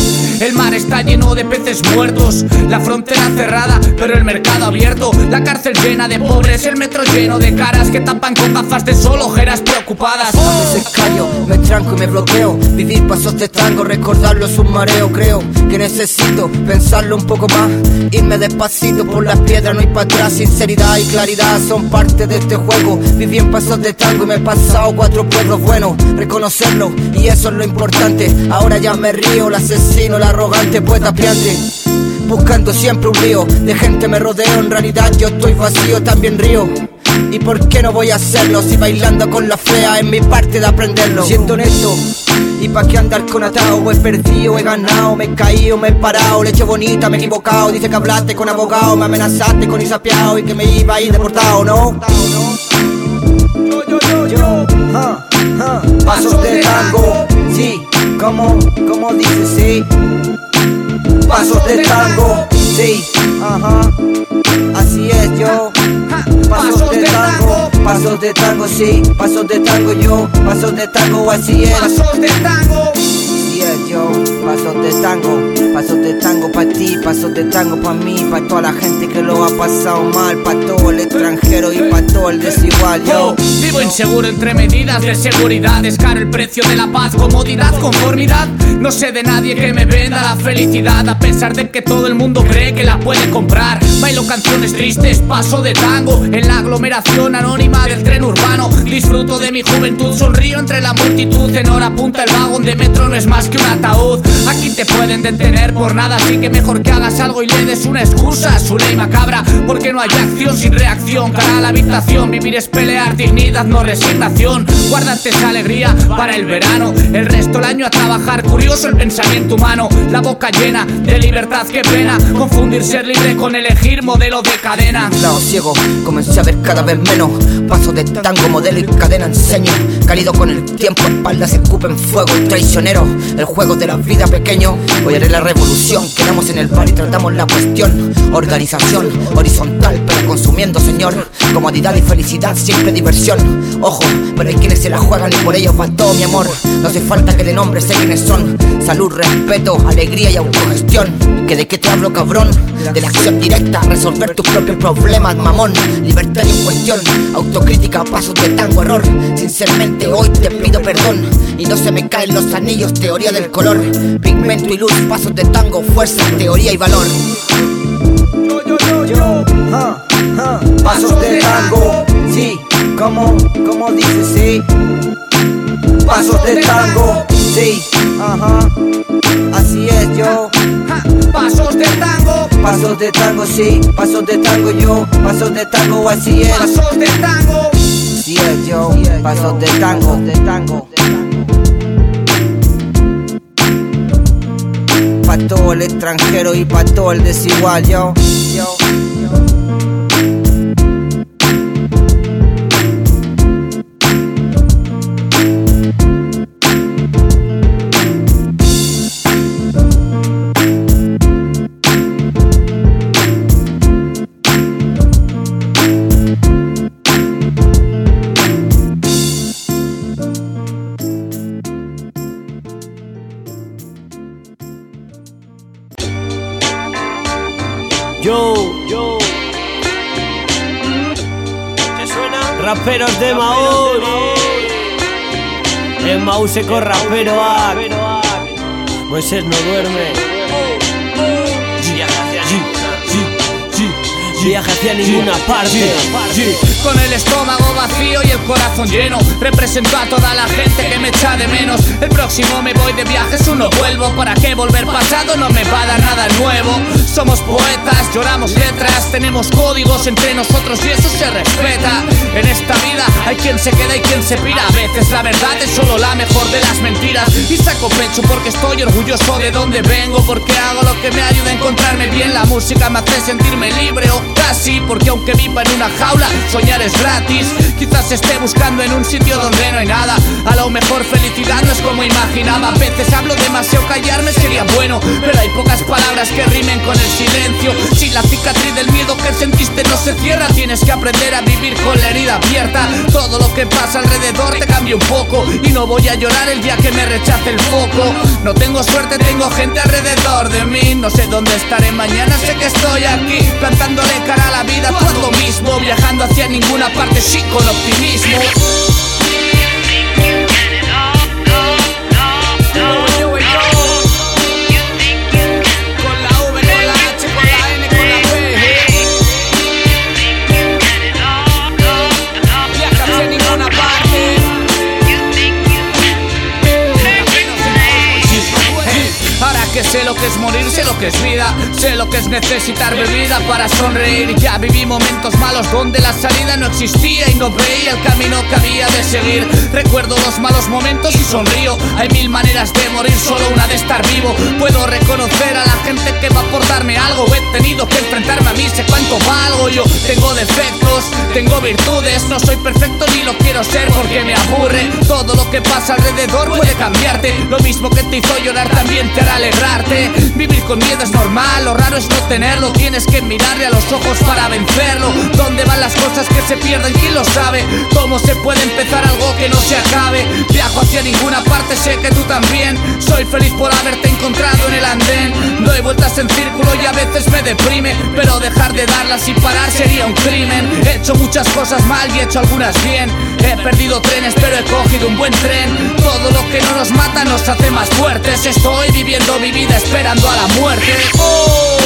El mar está lleno de peces muertos, la frontera cerrada, pero el mercado abierto. La cárcel llena de pobres, el metro lleno de caras que tapan con gafas de sol ojeras preocupadas. A veces callo, me tranco y me bloqueo. Vivir pasos de tango, recordarlo es un mareo. Creo que necesito pensarlo un poco más. Irme despacito por las piedras, no hay para atrás. Sinceridad y claridad son parte de este juego. Viví en pasos de tango y me he pasado cuatro pueblos buenos. Reconocerlo y eso es lo importante. Ahora ya me río, el asesino, el arrogante, poeta piante buscando siempre un río de gente me rodeo. En realidad yo estoy vacío, también río. ¿Y por qué no voy a hacerlo si bailando con la fea es mi parte de aprenderlo? Siento honesto. ¿Y pa' qué andar con atado? He perdido, he ganado, me he caído, me he parado, le he hecho bonita, me he equivocado. Dice que hablaste con abogado, me amenazaste con isapiado y que me iba a ir deportado, ¿no? Yo, yo, yo, yo. Pasos de tango, sí, como, como dice, sí pasos de tango, sí, ajá, así es yo. Pasos de tango, pasos de tango, sí, pasos de tango yo, pasos de tango, así es. Pasos de tango. Yo, pasos de tango, pasos de tango pa' ti, pasos de tango pa' mí, pa' toda la gente que lo ha pasado mal, pa' todo el extranjero y pa' todo el desigual, yo. Oh, vivo inseguro entre medidas de seguridad, es caro el precio de la paz, comodidad, conformidad. No sé de nadie que me venda la felicidad, a pesar de que todo el mundo cree que la puede comprar. Bailo canciones tristes, paso de tango, en la aglomeración anónima del tren urbano. Disfruto de mi juventud, sonrío entre la multitud, en hora punta el vagón de metro no es más que un ataúd. Aquí te pueden detener por nada, así que mejor que hagas algo y le des una excusa. Su ley macabra, porque no hay acción sin reacción. Cara a la habitación, vivir es pelear, dignidad, no resignación. Guárdate esa alegría para el verano, el resto del año a trabajar. Curioso el pensamiento humano, la boca llena de libertad, qué pena. Confundir ser libre con elegir modelo de cadena. Lado ciego, comencé a ver cada vez menos. Paso de tango, modelo y cadena enseño. Cálido con el tiempo, espaldas escupen fuego. Traicionero, el juego de la vida pequeño. Hoy haré la revolución. Quedamos en el bar y tratamos la cuestión. Organización horizontal, pero consumiendo, señor. Comodidad y felicidad, siempre diversión. Ojo, pero hay quienes se la juegan y por ello va todo mi amor. No hace falta que de nombre sé quiénes son. Salud, respeto, alegría y autogestión. ¿Que de qué te hablo, cabrón? De la acción directa, resolver tus propios problemas, mamón. Libertad en cuestión, autocrítica, pasos de tango, error. Sinceramente, hoy te pido perdón. Y no se me caen los anillos, teoría del color. Pigmento y luz, pasos de tango, fuerza, teoría y valor. Yo, yo, yo, yo. Pasos de tango, sí, como, como pasos de tango. Sí, ajá, así es yo. Pasos de tango, pasos de tango, sí, pasos de tango yo, pasos de tango, así es. Pasos de tango, sí es yo, pasos de tango, de tango. Pa' todo el extranjero y pa' todo el desigual, yo. yo. Raperos de Maús. En Maús se corra, pero Moisés no duerme. Viaja hacia ninguna parte. Con el estómago vacío y el corazón lleno, represento a toda la gente que me echa de menos. El próximo me voy de viajes, uno vuelvo. ¿Para qué volver pasado? No me va a dar nada nuevo. Somos poetas, lloramos letras, tenemos códigos entre nosotros y eso se respeta. En esta vida hay quien se queda y quien se pira. A veces la verdad es solo la mejor de las mentiras. Y saco pecho porque estoy orgulloso de donde vengo, porque hago lo que me ayuda a encontrarme bien. La música me hace sentirme libre casi, porque aunque viva en una jaula, soñar es gratis. Quizás esté buscando en un sitio donde no hay nada. A lo mejor felicidad no es como imaginaba. A veces hablo demasiado, callarme sería bueno, pero hay pocas palabras que rimen con el silencio. Si la cicatriz del miedo que sentiste no se cierra, tienes que aprender a vivir con la herida abierta. Todo lo que pasa alrededor te cambia un poco y no voy a llorar el día que me rechace el foco. No tengo suerte, tengo gente alrededor de mí. No sé dónde estaré mañana, sé que estoy aquí plantándole cara la vida, todo lo mismo, viajando hacia ninguna parte, sí con optimismo. Sé lo que es morir, sé lo que es vida, sé lo que es necesitar bebida para sonreír. Ya viví momentos malos donde la salida no existía y no veía el camino que había de seguir. Recuerdo los malos momentos y sonrío. Hay mil maneras de morir, solo una de estar vivo. Puedo reconocer a la gente que va por darme algo. He tenido que enfrentarme a mí, sé cuánto valgo. Yo tengo defectos, tengo virtudes, no soy perfecto ni lo quiero ser porque me aburre. Todo lo que pasa alrededor puede cambiarte. Lo mismo que te hizo llorar también te hará alegrar. Vivir con miedo es normal, lo raro es no tenerlo. Tienes que mirarle a los ojos para vencerlo. ¿Dónde van las cosas que se pierden? ¿Quién lo sabe? ¿Cómo se puede empezar algo que no se acabe? Viajo hacia ninguna parte, sé que tú también. Soy feliz por haberte encontrado en el andén. Doy vueltas en círculo y a veces me deprime. Pero dejar y parar sería un crimen. He hecho muchas cosas mal y he hecho algunas bien. He perdido trenes, pero he cogido un buen tren. Todo lo que no nos mata nos hace más fuertes. Estoy viviendo mi vida esperando a la muerte. Oh.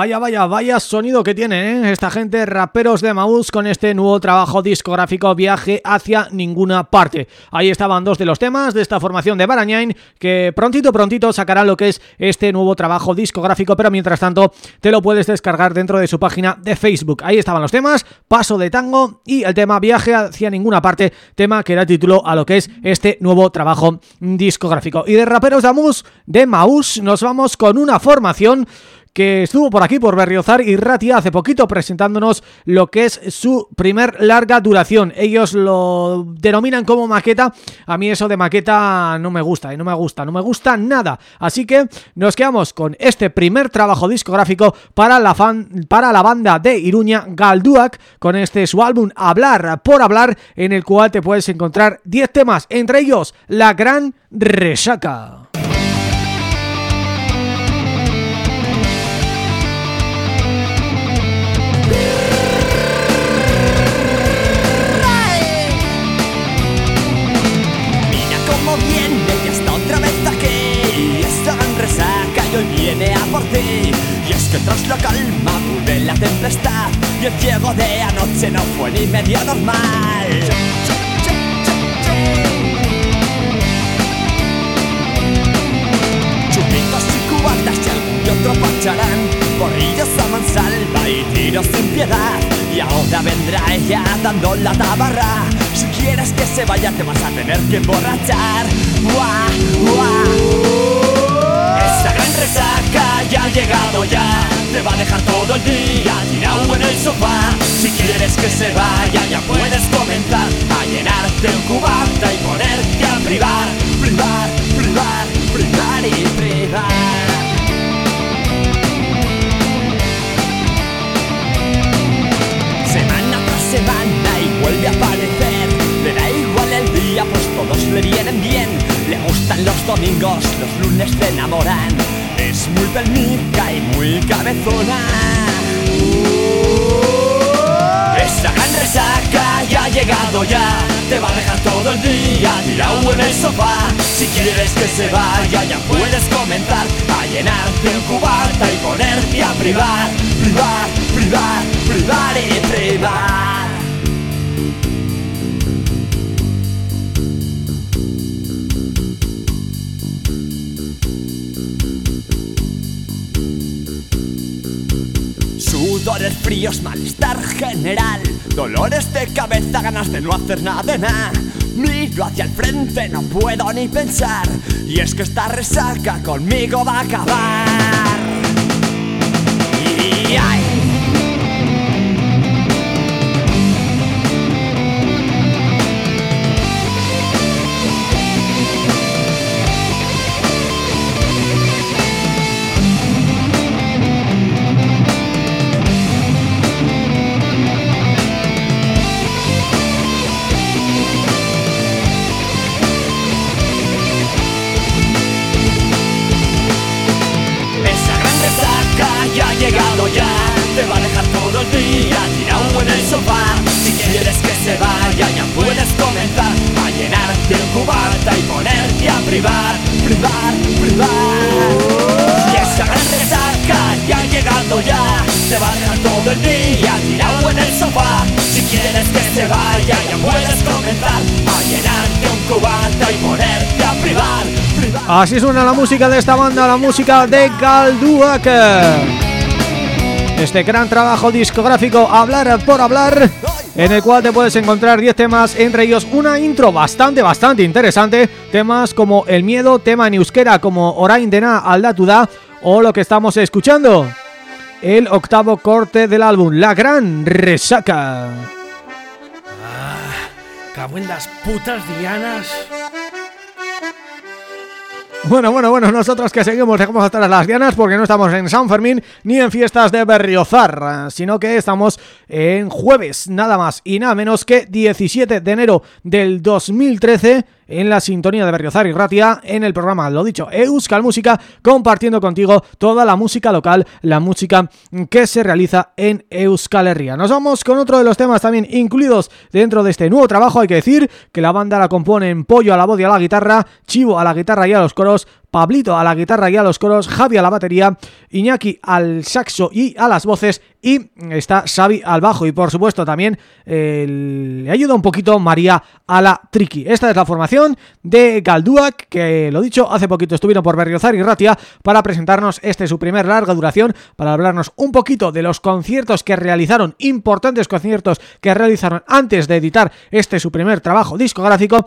Vaya, vaya, vaya sonido que tienen ¿eh? esta gente raperos de Maús con este nuevo trabajo discográfico Viaje hacia ninguna parte. Ahí estaban dos de los temas de esta formación de Barañain que prontito, prontito sacarán lo que es este nuevo trabajo discográfico, pero mientras tanto te lo puedes descargar dentro de su página de Facebook. Ahí estaban los temas, Paso de Tango y el tema Viaje hacia ninguna parte, tema que da título a lo que es este nuevo trabajo discográfico. Y de raperos de Maús, de Maús nos vamos con una formación que estuvo por aquí, por Berriozar y Ratia hace poquito presentándonos lo que es su primer larga duración. Ellos lo denominan como maqueta, a mí eso de maqueta no me gusta, y no me gusta, no me gusta nada. Así que nos quedamos con este primer trabajo discográfico para la, fan, para la banda de Iruña, Galduak, con este su álbum Hablar por Hablar, en el cual te puedes encontrar 10 temas, entre ellos La Gran Resaca. Y es que tras la calma vuelve la tempestad Y el ciego de anoche no fue ni medio normal. Chupitos y cubatas y algún otro pancharán Porrillos a mansalva y tiros sin piedad. Y ahora vendrá ella dando la tabarra. Si quieres que se vaya te vas a tener que emborrachar. ¡Guau, guau! Esa gran resaca ya ha llegado ya. Te va a dejar todo el día tirado en el sofá. Si quieres que se vaya ya puedes comenzar A llenarte un cubata y ponerte a privar Privar, privar, privar y privar. Semana tras semana y vuelve a aparecer. Le da igual el día pues todos le vienen bien Le gustan los domingos, los lunes te enamoran. Es muy pelmica y muy cabezona. Esa gran resaca ya ha llegado ya Te va a dejar todo el día tirado en el sofá. Si quieres que se vaya ya puedes comenzar A llenarte un cubata y ponerte a privar Privar, privar, privar y privar Sudores fríos, malestar general. Dolores de cabeza, ganas de no hacer nada de nada Miro hacia el frente, no puedo ni pensar. Y es que esta resaca conmigo va a acabar. Ay, Así suena la música de esta banda, la música de Galduak Este gran trabajo discográfico Hablar por Hablar En el cual te puedes encontrar 10 temas Entre ellos una intro bastante, bastante interesante. Temas como El Miedo, tema en euskera como Orain dena aldatuda O lo que estamos escuchando El octavo corte del álbum La Gran Resaca Cago putas dianas. Bueno, bueno, bueno, nosotros que seguimos dejamos hasta las dianas porque no estamos en San Fermín ni en fiestas de Berriozar, sino que estamos en jueves, nada más y nada menos que 17 de enero del 2013 en la sintonía de Berriozar y Ratia en el programa, lo dicho, Euskal Música, compartiendo contigo toda la música local, la música que se realiza en Euskal Herria. Nos vamos con otro de los temas también incluidos dentro de este nuevo trabajo, hay que decir que la banda la componen Pollo a la voz y a la guitarra, Chivo a la guitarra y a los coros, Pablito a la guitarra y a los coros, Javi a la batería, Iñaki al saxo y a las voces y está Xavi al bajo y por supuesto también le ayuda un poquito María a la triqui. Esta es la formación de Galduak que lo dicho hace poquito estuvieron por Berriozar y Ratia para presentarnos este su primer larga duración para hablarnos un poquito de los conciertos que realizaron, importantes conciertos que realizaron antes de editar este su primer trabajo discográfico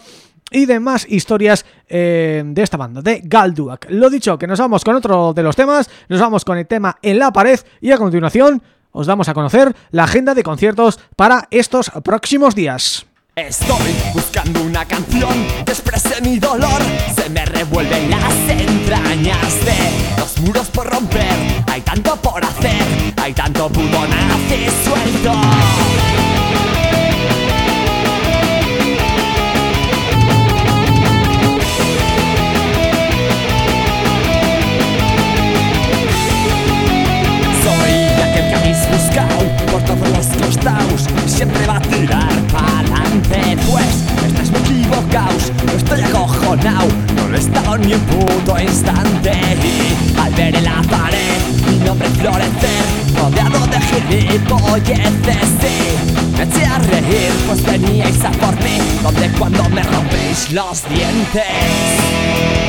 y demás historias eh, de esta banda, de Galduak. Lo dicho, que nos vamos con otro de los temas, nos vamos con el tema En la pared y a continuación os damos a conocer la agenda de conciertos para estos próximos días. Estoy buscando una canción que exprese mi dolor Se me revuelven las entrañas de los muros por romper Hay tanto por hacer, hay tanto puto nazi suelto siempre va a tirar pa'lante. Pues estáis muy equivocados, no estoy acojonado No lo he estado ni un puto instante. Y al ver en la pared mi nombre florecer Rodeado de gilipolleces, sí Me eché a reír, pues veníais a por mí Donde cuando me rompéis los dientes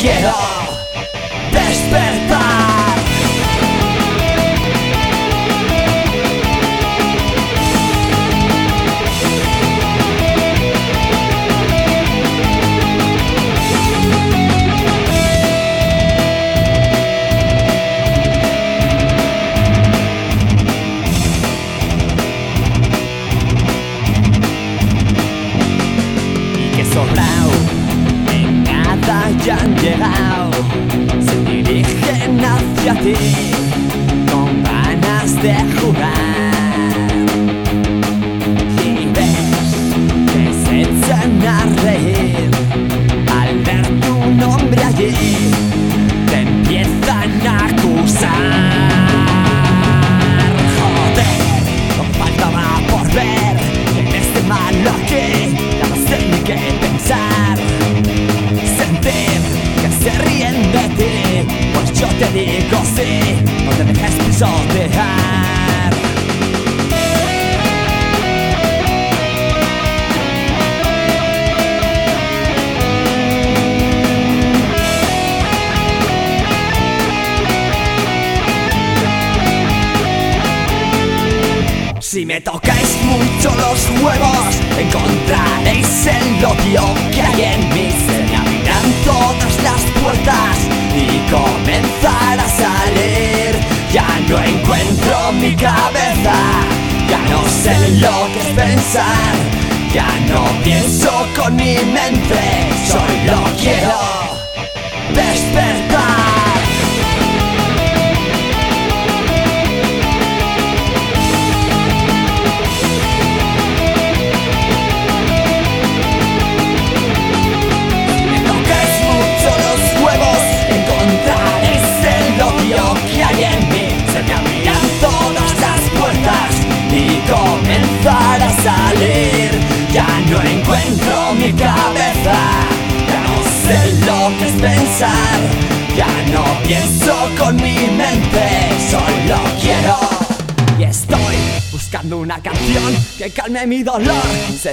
solo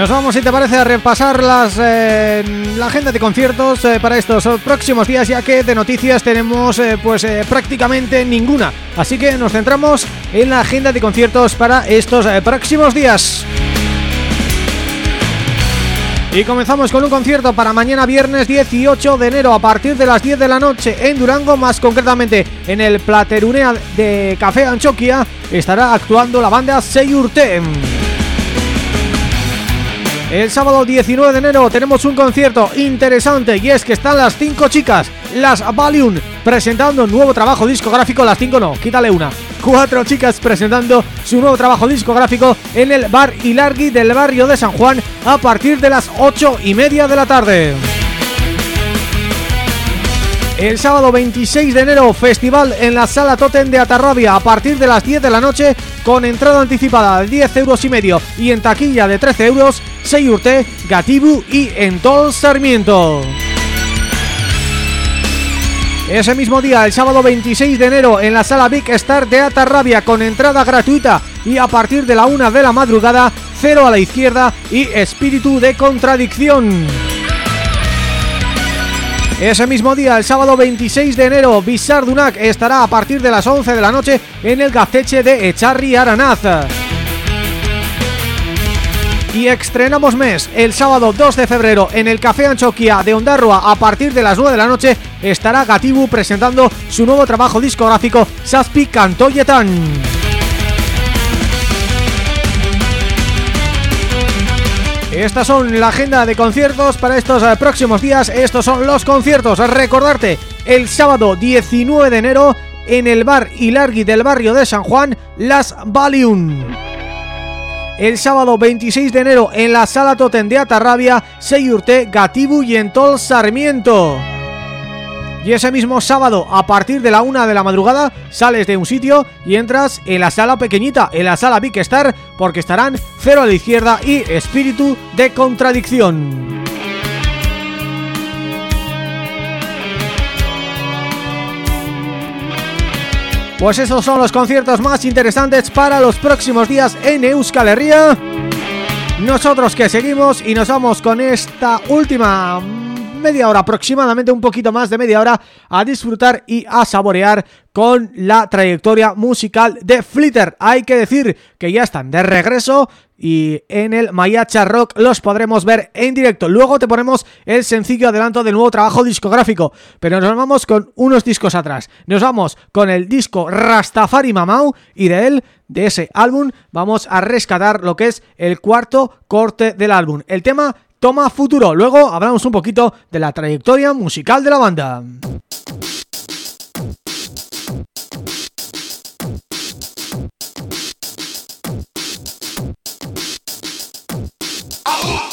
Nos vamos, si te parece, a repasar las, eh, la agenda de conciertos eh, para estos próximos días, ya que de noticias tenemos eh, pues prácticamente ninguna. Así que nos centramos en la agenda de conciertos para estos próximos días. Y comenzamos con un concierto para mañana viernes 18 de enero a partir de las 10 de la noche en Durango, más concretamente en el Platerunea de Café Anchoquia, estará actuando la banda Seyurte. El sábado 19 de enero tenemos un concierto interesante y es que están las cinco chicas, las Valium, presentando un nuevo trabajo discográfico, las cinco no, quítale una. Cuatro chicas presentando su nuevo trabajo discográfico en el Bar Ilargui del barrio de San Juan a partir de las ocho y media de la tarde. El sábado 26 de enero, festival en la Sala Totem de Atarrabia a partir de las 10 de la noche con entrada anticipada de 10 euros y medio y en taquilla de 13 euros, Seyurte, Gatibu y Entol Sarmiento. Ese mismo día, el sábado 26 de enero, en la Sala Big Star de Atarrabia con entrada gratuita y a partir de la una de la madrugada, Cero a la izquierda y Espíritu de Contradicción. Ese mismo día, el sábado 26 de enero, Dunac estará a partir de las 11 de la noche en el Gaceche de Echarri Aranaz. Y estrenamos mes, el sábado 2 de febrero en el Café Anchoquia de Ondarroa a partir de las 9 de la noche estará Gatibu presentando su nuevo trabajo discográfico Saspi Cantoyetan. Estas son la agenda de conciertos para estos eh, próximos días. Estos son los conciertos. Recordarte, el sábado 19 de enero En el bar Ilargui del barrio de San Juan Las Valium. El sábado 26 de enero en la Sala Totem de Atarrabia, Seyurte, Gatibu y Entol Sarmiento. Y ese mismo sábado, a partir de la una de la madrugada, sales de un sitio y entras en la sala pequeñita, en la sala Big Star, porque estarán Cero a la izquierda y Espíritu de Contradicción. Pues esos son los conciertos más interesantes para los próximos días en Euskal Herria. Nosotros que seguimos y nos vamos con esta última media hora aproximadamente, un poquito más de media hora a disfrutar y a saborear con la trayectoria musical de Flitter. Hay que decir que ya están de regreso y en el Mayacha Rock los podremos ver en directo. Luego te ponemos el sencillo adelanto del nuevo trabajo discográfico, pero nos vamos con unos discos atrás. Nos vamos con el disco Rastafari Mamau y de él, de ese álbum, vamos a rescatar lo que es el cuarto corte del álbum. El tema Toma Futuro. Luego hablamos un poquito de la trayectoria musical de la banda. Oh,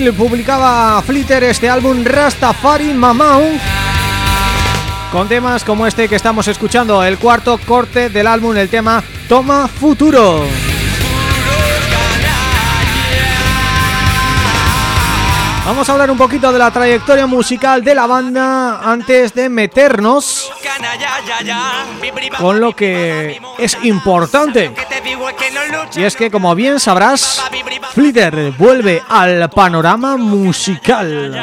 2000 publicaba Flitter este álbum Rastafari Mamau con temas como este que estamos escuchando, el cuarto corte del álbum, el tema Toma Futuro. Vamos a hablar un poquito de la trayectoria musical de la banda antes de meternos con lo que es importante. Y es que, como bien sabrás, Flitter vuelve al panorama musical.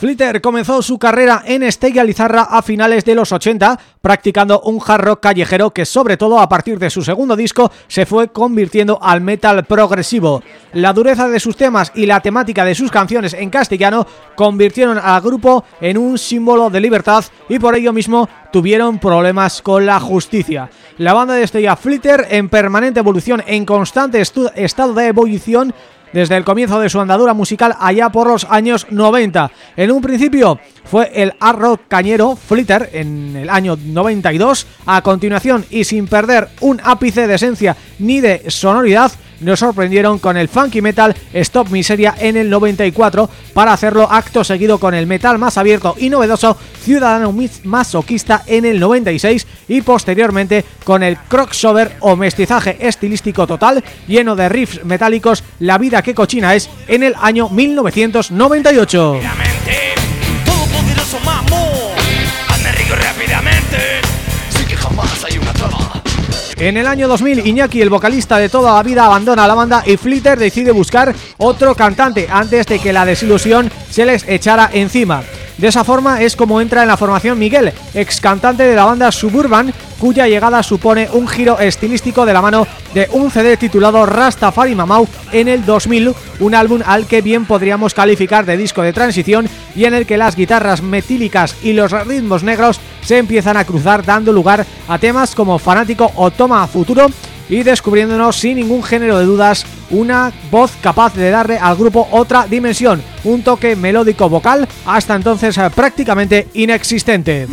Flitter comenzó su carrera en Estella Lizarra a finales de los 80, practicando un hard rock callejero que sobre todo a partir de su segundo disco se fue convirtiendo al metal progresivo. La dureza de sus temas y la temática de sus canciones en castellano convirtieron al grupo en un símbolo de libertad y por ello mismo tuvieron problemas con la justicia. La banda de Estella Flitter en permanente evolución, en constante estado de ebullición, desde el comienzo de su andadura musical allá por los años 90. En un principio fue el hard cañero Flitter en el año 92, a continuación y sin perder un ápice de esencia ni de sonoridad, nos sorprendieron con el funky metal Stop Miseria en el 94 para hacerlo acto seguido con el metal más abierto y novedoso Ciudadano Masoquista en el 96 y posteriormente con el crossover o mestizaje estilístico total lleno de riffs metálicos La vida que cochina es en el año 1998. En el año 2000, Iñaki, el vocalista de toda la vida, abandona la banda y Flitter decide buscar otro cantante antes de que la desilusión se les echara encima. De esa forma es como entra en la formación Miguel, ex cantante de la banda Suburban, cuya llegada supone un giro estilístico de la mano de un CD titulado Rastafari Mamau en el 2000, un álbum al que bien podríamos calificar de disco de transición y en el que las guitarras metílicas y los ritmos negros se empiezan a cruzar dando lugar a temas como Fanático o Toma Futuro y descubriéndonos sin ningún género de dudas una voz capaz de darle al grupo otra dimensión, un toque melódico vocal hasta entonces eh, prácticamente inexistente.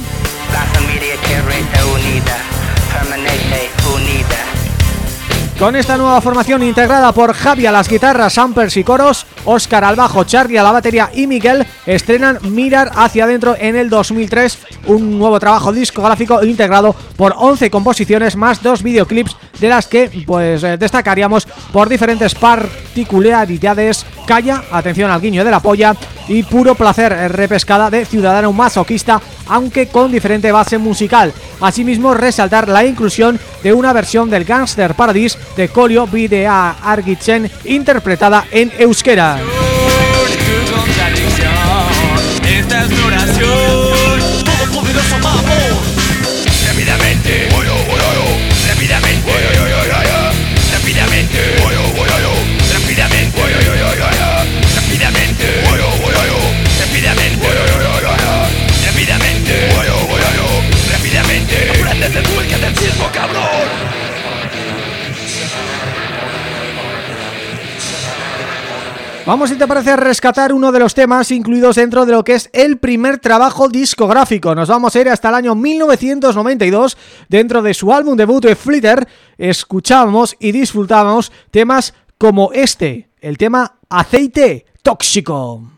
Con esta nueva formación integrada por Javi a las guitarras, samples y coros, Óscar al bajo, Charlie a la batería y Miguel estrenan Mirar hacia adentro en el 2003, un nuevo trabajo discográfico integrado por 11 composiciones más dos videoclips de las que pues eh, destacaríamos por diferentes particularidades Calla, atención al guiño de la polla y Puro placer eh, repescada de Ciudadano Masoquista aunque con diferente base musical. Asimismo resaltar la inclusión de una versión del Gangster Paradise de Colio Videa Argitzen interpretada en euskera. Vamos, si te parece, a rescatar uno de los temas incluidos dentro de lo que es el primer trabajo discográfico. Nos vamos a ir hasta el año 1992. Dentro de su álbum debut de Flitter, escuchábamos y disfrutábamos temas como este, el tema Aceite Tóxico.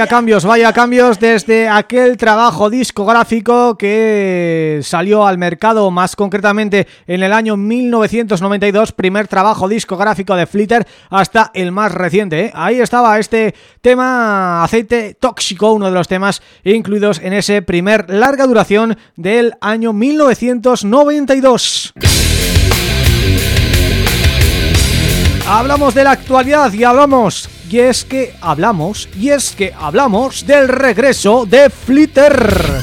Vaya cambios, vaya cambios desde aquel trabajo discográfico que salió al mercado más concretamente en el año 1992, primer trabajo discográfico de Flitter hasta el más reciente. ¿eh? Ahí estaba este tema Aceite Tóxico, uno de los temas incluidos en ese primer larga duración del año 1992. Hablamos de la actualidad y hablamos y es que hablamos, y es que hablamos del regreso de Flitter.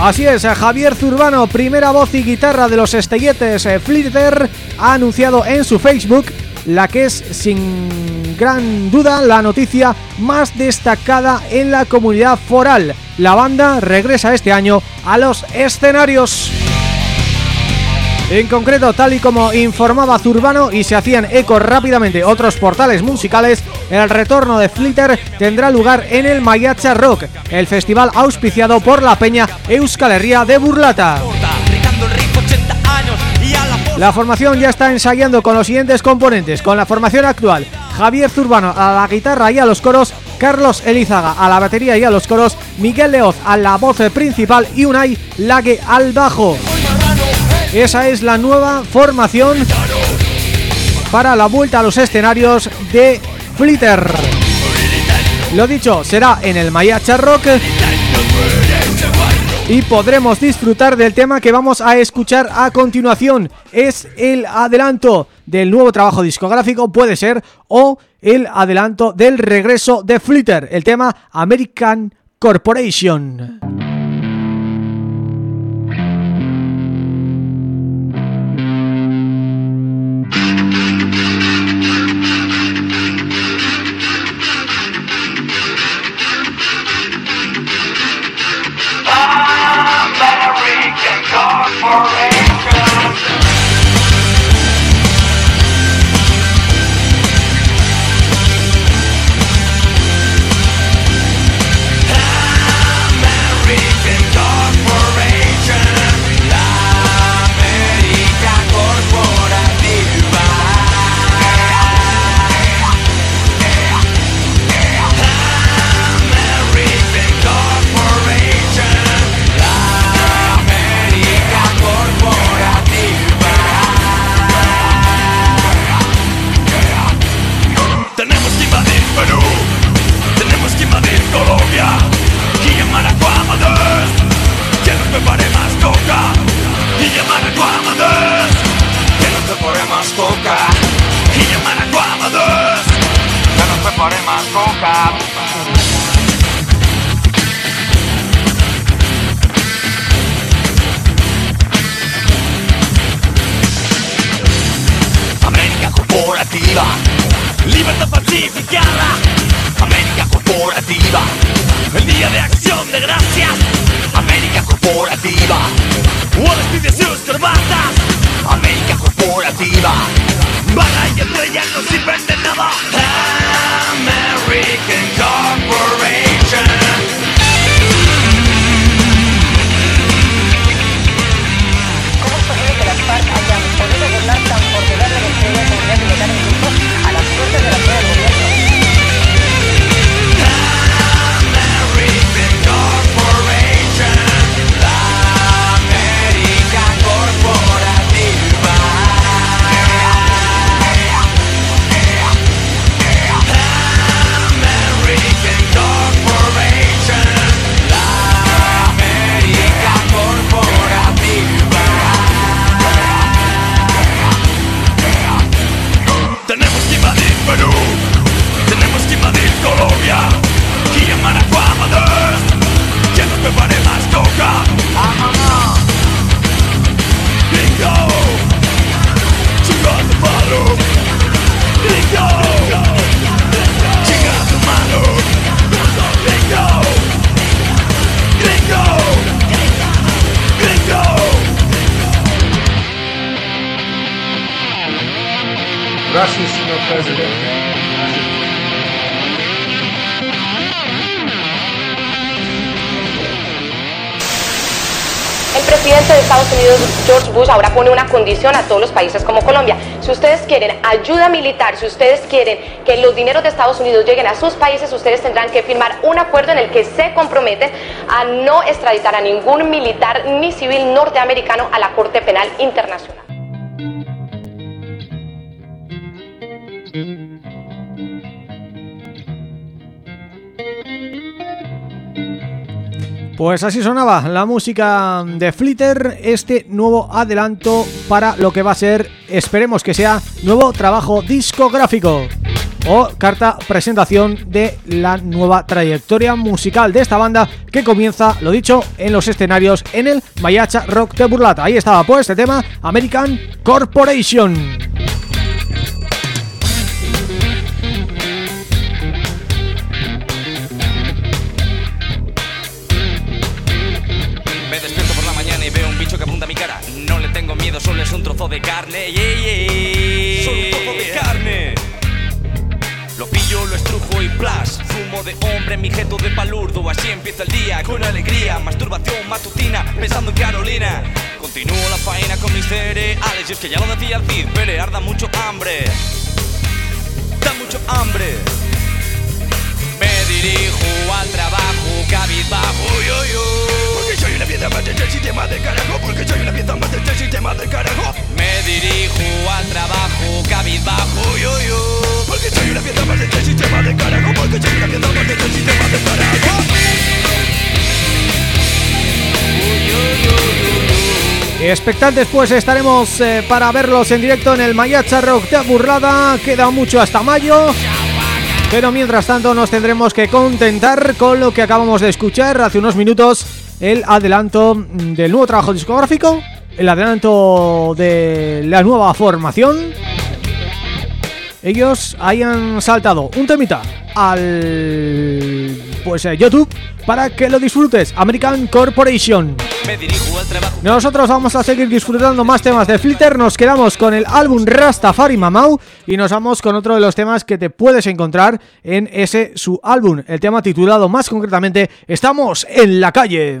Así es, Javier Zurbano, primera voz y guitarra de los estelletes eh, Flitter, ha anunciado en su Facebook la que es sin gran duda la noticia más destacada en la comunidad foral. La banda regresa este año a los escenarios. En concreto, tal y como informaba Zurbano y se hacían eco rápidamente otros portales musicales, el retorno de Flitter tendrá lugar en el Mayacha Rock, el festival auspiciado por la peña Euskal Herria de Burlata. La formación ya está ensayando con los siguientes componentes, con la formación actual, Javier Zurbano a la guitarra y a los coros, Carlos Elizaga a la batería y a los coros, Miguel Leoz a la voz principal y Unai Lague al bajo. Esa es la nueva formación para la vuelta a los escenarios de Flitter. Lo dicho, será en el Mayacha Rock y podremos disfrutar del tema que vamos a escuchar a continuación. Es el adelanto del nuevo trabajo discográfico, puede ser, o el adelanto del regreso de Flitter, el tema American Corporation. A todos los países como Colombia. Si ustedes quieren ayuda militar, si ustedes quieren que los dineros de Estados Unidos lleguen a sus países, ustedes tendrán que firmar un acuerdo en el que se comprometen a no extraditar a ningún militar ni civil norteamericano a la Corte Penal Internacional. Pues así sonaba la música de Flitter, este nuevo adelanto para lo que va a ser, esperemos que sea, nuevo trabajo discográfico o carta presentación de la nueva trayectoria musical de esta banda que comienza, lo dicho, en los escenarios en el Mayacha Rock de Burlata. Ahí estaba pues este tema, American Corporation. Solo es un trozo de carne. Yeah, Solo un trozo de carne. Lo pillo, lo estrujo y plas Fumo de hombre, mi jeto de palurdo Así empieza el día, con alegría Masturbación matutina, pensando en Carolina Continúo la faena con mis cereales Y es que ya lo decía el Cid Pelear da mucho hambre Da mucho hambre dirijo al trabajo cabizbajo yo, yo. Soy una pieza más del sistema de carajo Porque soy una pieza más del sistema de carajo. Me dirijo al trabajo cabizbajo yo yo. Porque soy una pieza más del sistema de carajo Porque soy una pieza más del sistema de carajo. Expectantes pues estaremos eh, para verlos en directo en el Mayacha Rock de Burlada. Queda mucho hasta mayo pero mientras tanto nos tendremos que contentar con lo que acabamos de escuchar hace unos minutos el adelanto del nuevo trabajo discográfico, el adelanto de la nueva formación. Ellos hayan saltado un temita al pues eh, YouTube para que lo disfrutes, American Corporation. Nosotros vamos a seguir disfrutando más temas de Flitter, nos quedamos con el álbum Rastafari Mamau y nos vamos con otro de los temas que te puedes encontrar en ese su álbum, el tema titulado más concretamente Estamos en la calle.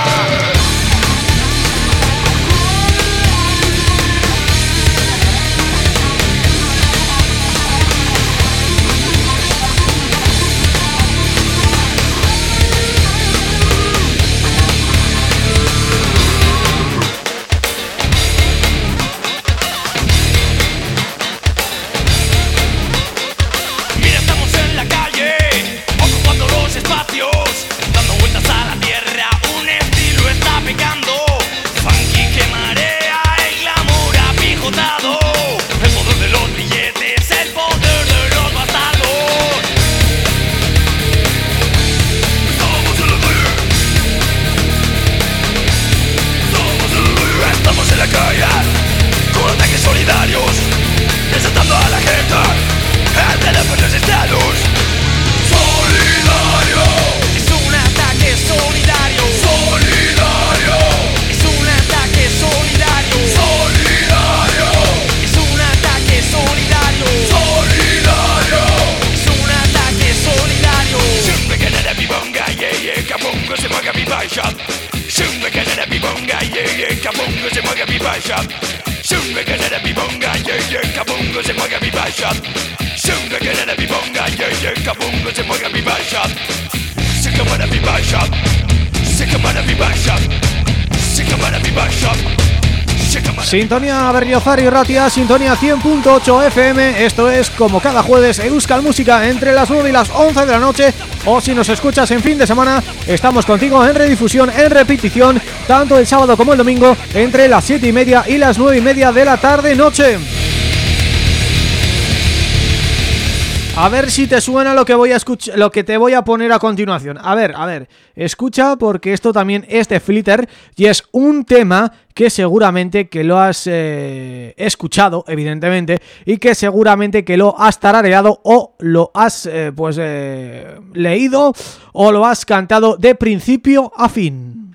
Sintonía Berriozar y Ratia, Sintonía 100.8 FM Esto es como cada jueves Euskal Música entre las 9 y las 11 de la noche O si nos escuchas en fin de semana Estamos contigo en redifusión, en repetición Tanto el sábado como el domingo Entre las 7 y media y las 9 y media de la tarde-noche A ver si te suena lo que voy a escuchar, lo que te voy a poner a continuación. A ver, a ver, escucha porque esto también es de Flitter y es un tema que seguramente que lo has eh, escuchado, evidentemente, y que seguramente que lo has tarareado o lo has eh, pues eh, leído o lo has cantado de principio a fin.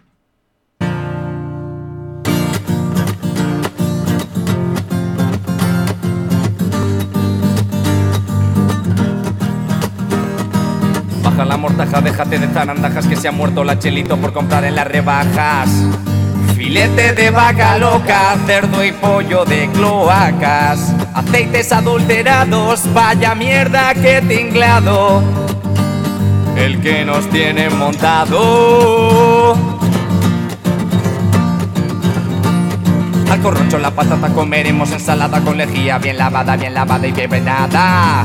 La mortaja, déjate de zarandajas que se ha muerto la chelito por comprar en las rebajas. Filete de vaca loca, cerdo y pollo de cloacas, aceites adulterados, vaya mierda que tinglado, el que nos tiene montado. Al corroncho la patata comeremos ensalada con lejía bien lavada, bien lavada y bien nada.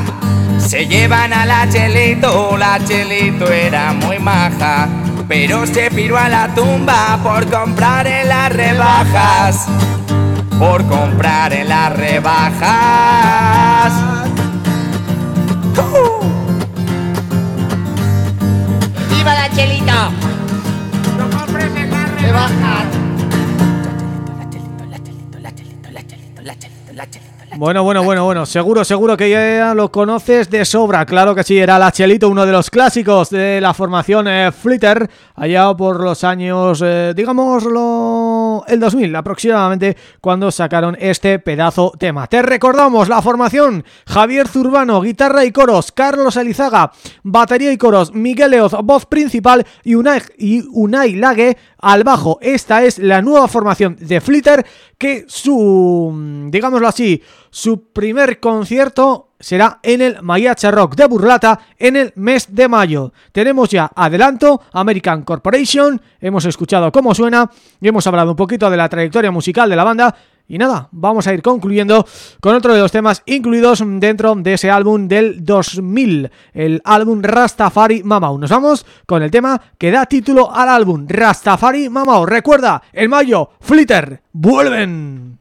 Se llevan a la Chelito, la Chelito era muy maja, pero se piró a la tumba por comprar en las rebajas. Por comprar en las rebajas. ¡Viva la Chelito! No compres en las rebajas. Bueno, bueno, bueno, bueno, seguro, seguro que ya lo conoces de sobra, claro que sí, era la Chelito, uno de los clásicos de la formación eh, Flitter, allá por los años, eh, el 2000 aproximadamente, cuando sacaron este pedazo tema. Te recordamos la formación, Javier Zurbano, guitarra y coros, Carlos Elizaga, batería y coros, Miguel Leoz, voz principal y Unai, y Unai Lague al bajo. Esta es la nueva formación de Flitter que su, digámoslo así, su primer concierto será en el Mayacha Rock de Burlata en el mes de mayo. Tenemos ya adelanto, American Corporation, hemos escuchado cómo suena y hemos hablado un poquito de la trayectoria musical de la banda y nada, vamos a ir concluyendo con otro de los temas incluidos dentro de ese álbum del 2000, el álbum Rastafari Mamau. Nos vamos con el tema que da título al álbum Rastafari Mamau. Recuerda, en mayo, Flitter, vuelven.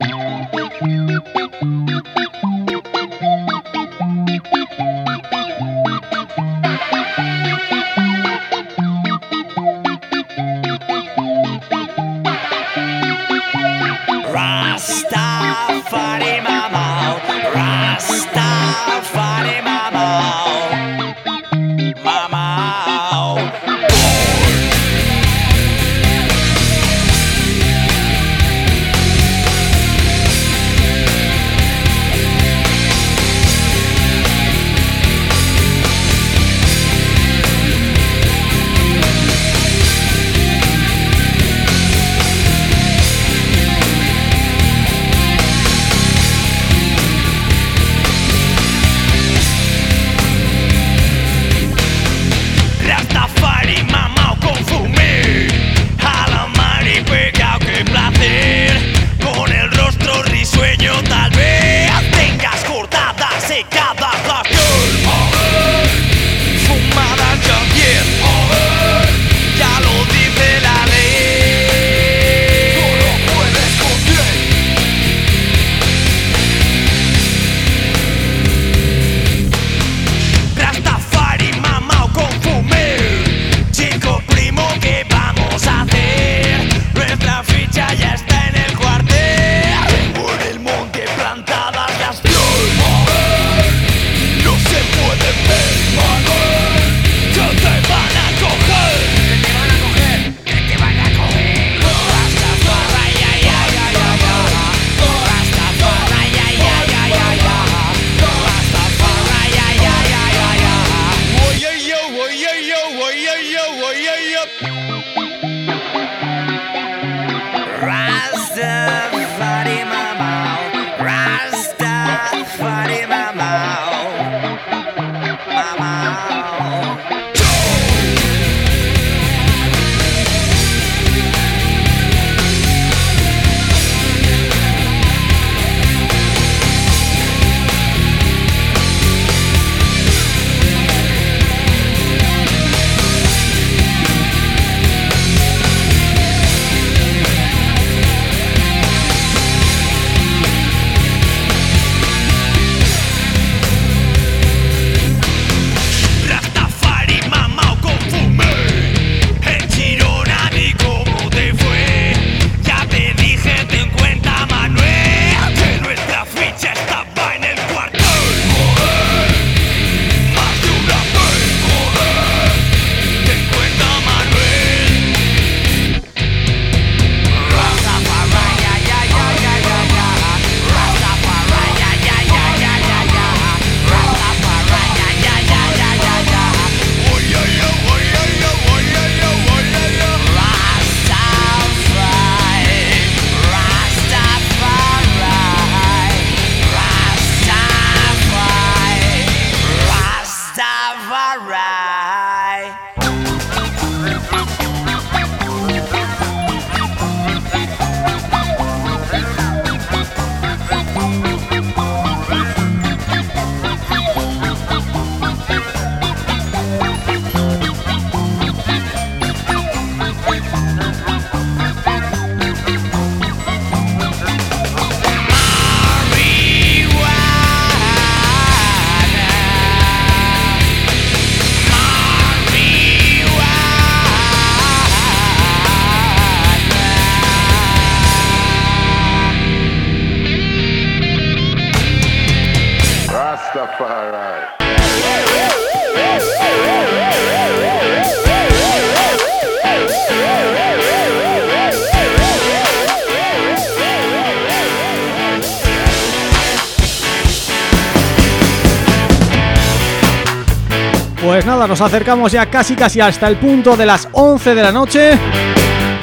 Nos acercamos ya casi casi hasta el punto de las 11 de la noche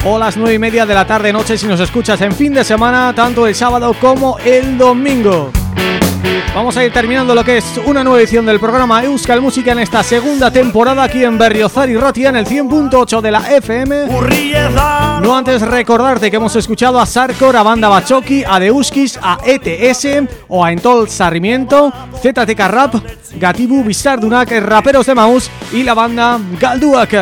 o las 9 y media de la tarde noche si nos escuchas en fin de semana, tanto el sábado como el domingo. Vamos a ir terminando lo que es una nueva edición del programa Euskal Música en esta segunda temporada aquí en Berriozar y Ratia en el 100.8 de la FM. No antes recordarte que hemos escuchado a Sarkor, a Banda Bachoki, a Deuskis, a ETS o a Entol Sarmiento, ZTK Rap, Gatibu, Bizardunak, Raperos de Maus y la banda Galduak.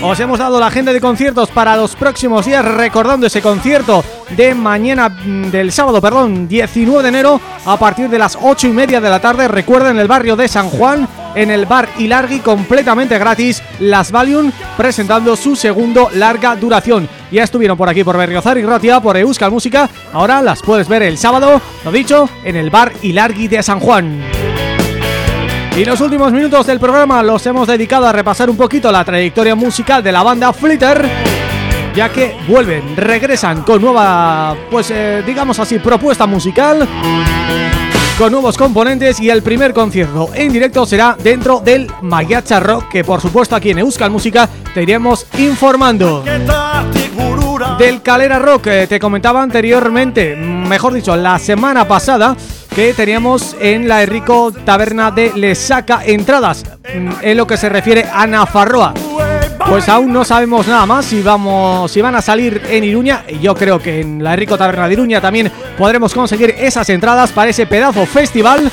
Os hemos dado la agenda de conciertos para los próximos días Recordando ese concierto de mañana mm, Del sábado, perdón, 19 de enero A partir de las 8 y media de la tarde. Recuerden el barrio de San Juan En el bar Ilargi completamente gratis Las Valium presentando su segundo larga duración. Ya estuvieron por aquí por Berriozar y Ratia Por Euskal Música. Ahora las puedes ver el sábado, lo dicho, en el bar Ilargi de San Juan y los últimos minutos del programa los hemos dedicado a repasar un poquito la trayectoria musical de la banda Flitter ya que vuelven, regresan con nueva, pues eh, digamos así, propuesta musical con nuevos componentes y el primer concierto en directo será dentro del Mayacha Rock que por supuesto aquí en Euskal Música te iremos informando. Del Calera Rock que te comentaba anteriormente, mejor dicho, la semana pasada que teníamos en la Enrico Taberna de Lesaca entradas en lo que se refiere a Nafarroa. Pues aún no sabemos nada más si vamos si van a salir en Iruña. Yo creo que en la Enrico Taberna de Iruña también podremos conseguir esas entradas para ese pedazo festival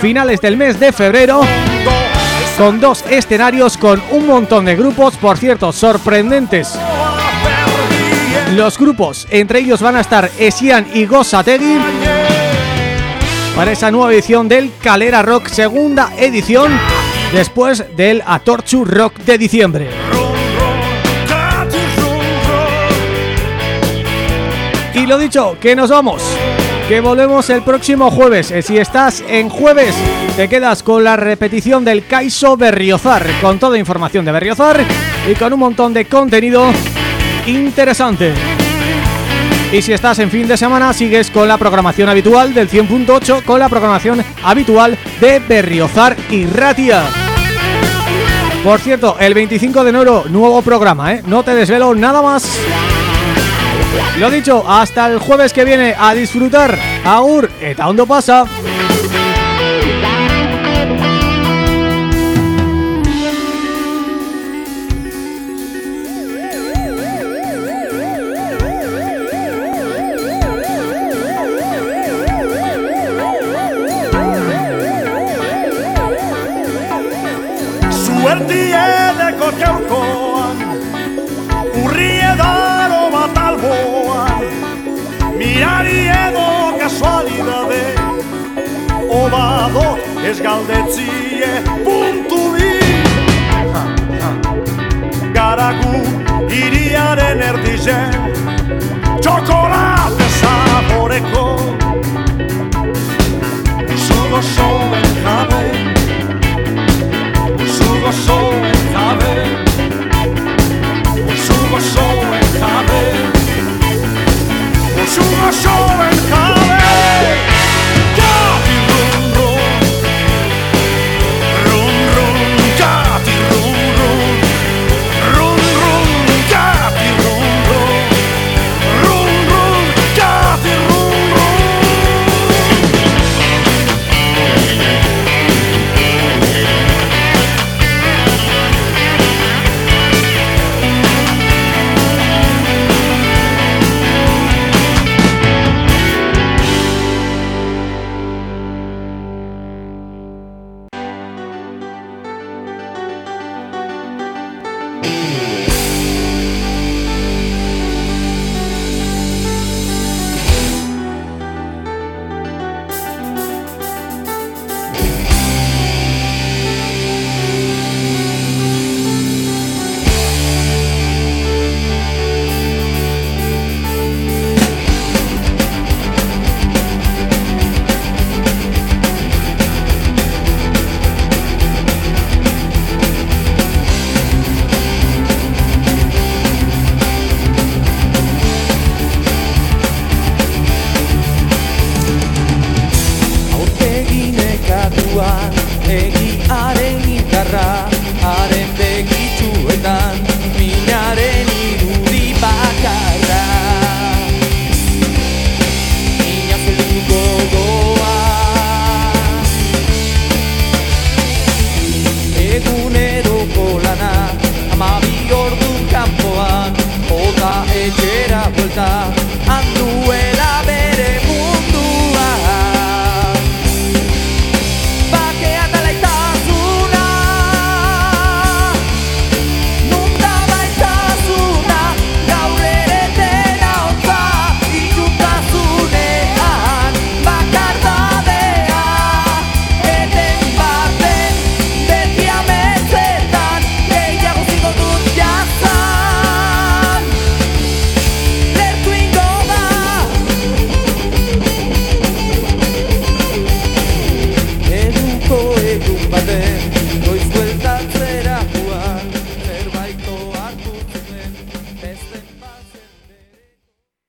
finales del mes de febrero con dos escenarios con un montón de grupos, por cierto, sorprendentes. Los grupos, entre ellos van a estar Esian y Gosategui para esa nueva edición del Calera Rock, segunda edición después del Atorchu Rock de diciembre. Y lo dicho, que nos vamos, que volvemos el próximo jueves. Eh, si estás en jueves, te quedas con la repetición del Caiso Berriozar, con toda información de Berriozar y con un montón de contenido interesante. Y si estás en fin de semana, sigues con la programación habitual del 100.8, con la programación habitual de Berriozar y Ratia. Por cierto, el 25 de enero, nuevo programa, ¿eh? No te desvelo nada más. Lo dicho, hasta el jueves que viene a disfrutar. Aur, eta ondo pasa. Ez galdetzie puntu bi Garagu iriaren erdizen Txokolate zaboreko Zugo zoen jabe Zugo zoen jabe Zugo zoen jabe Zugo zoen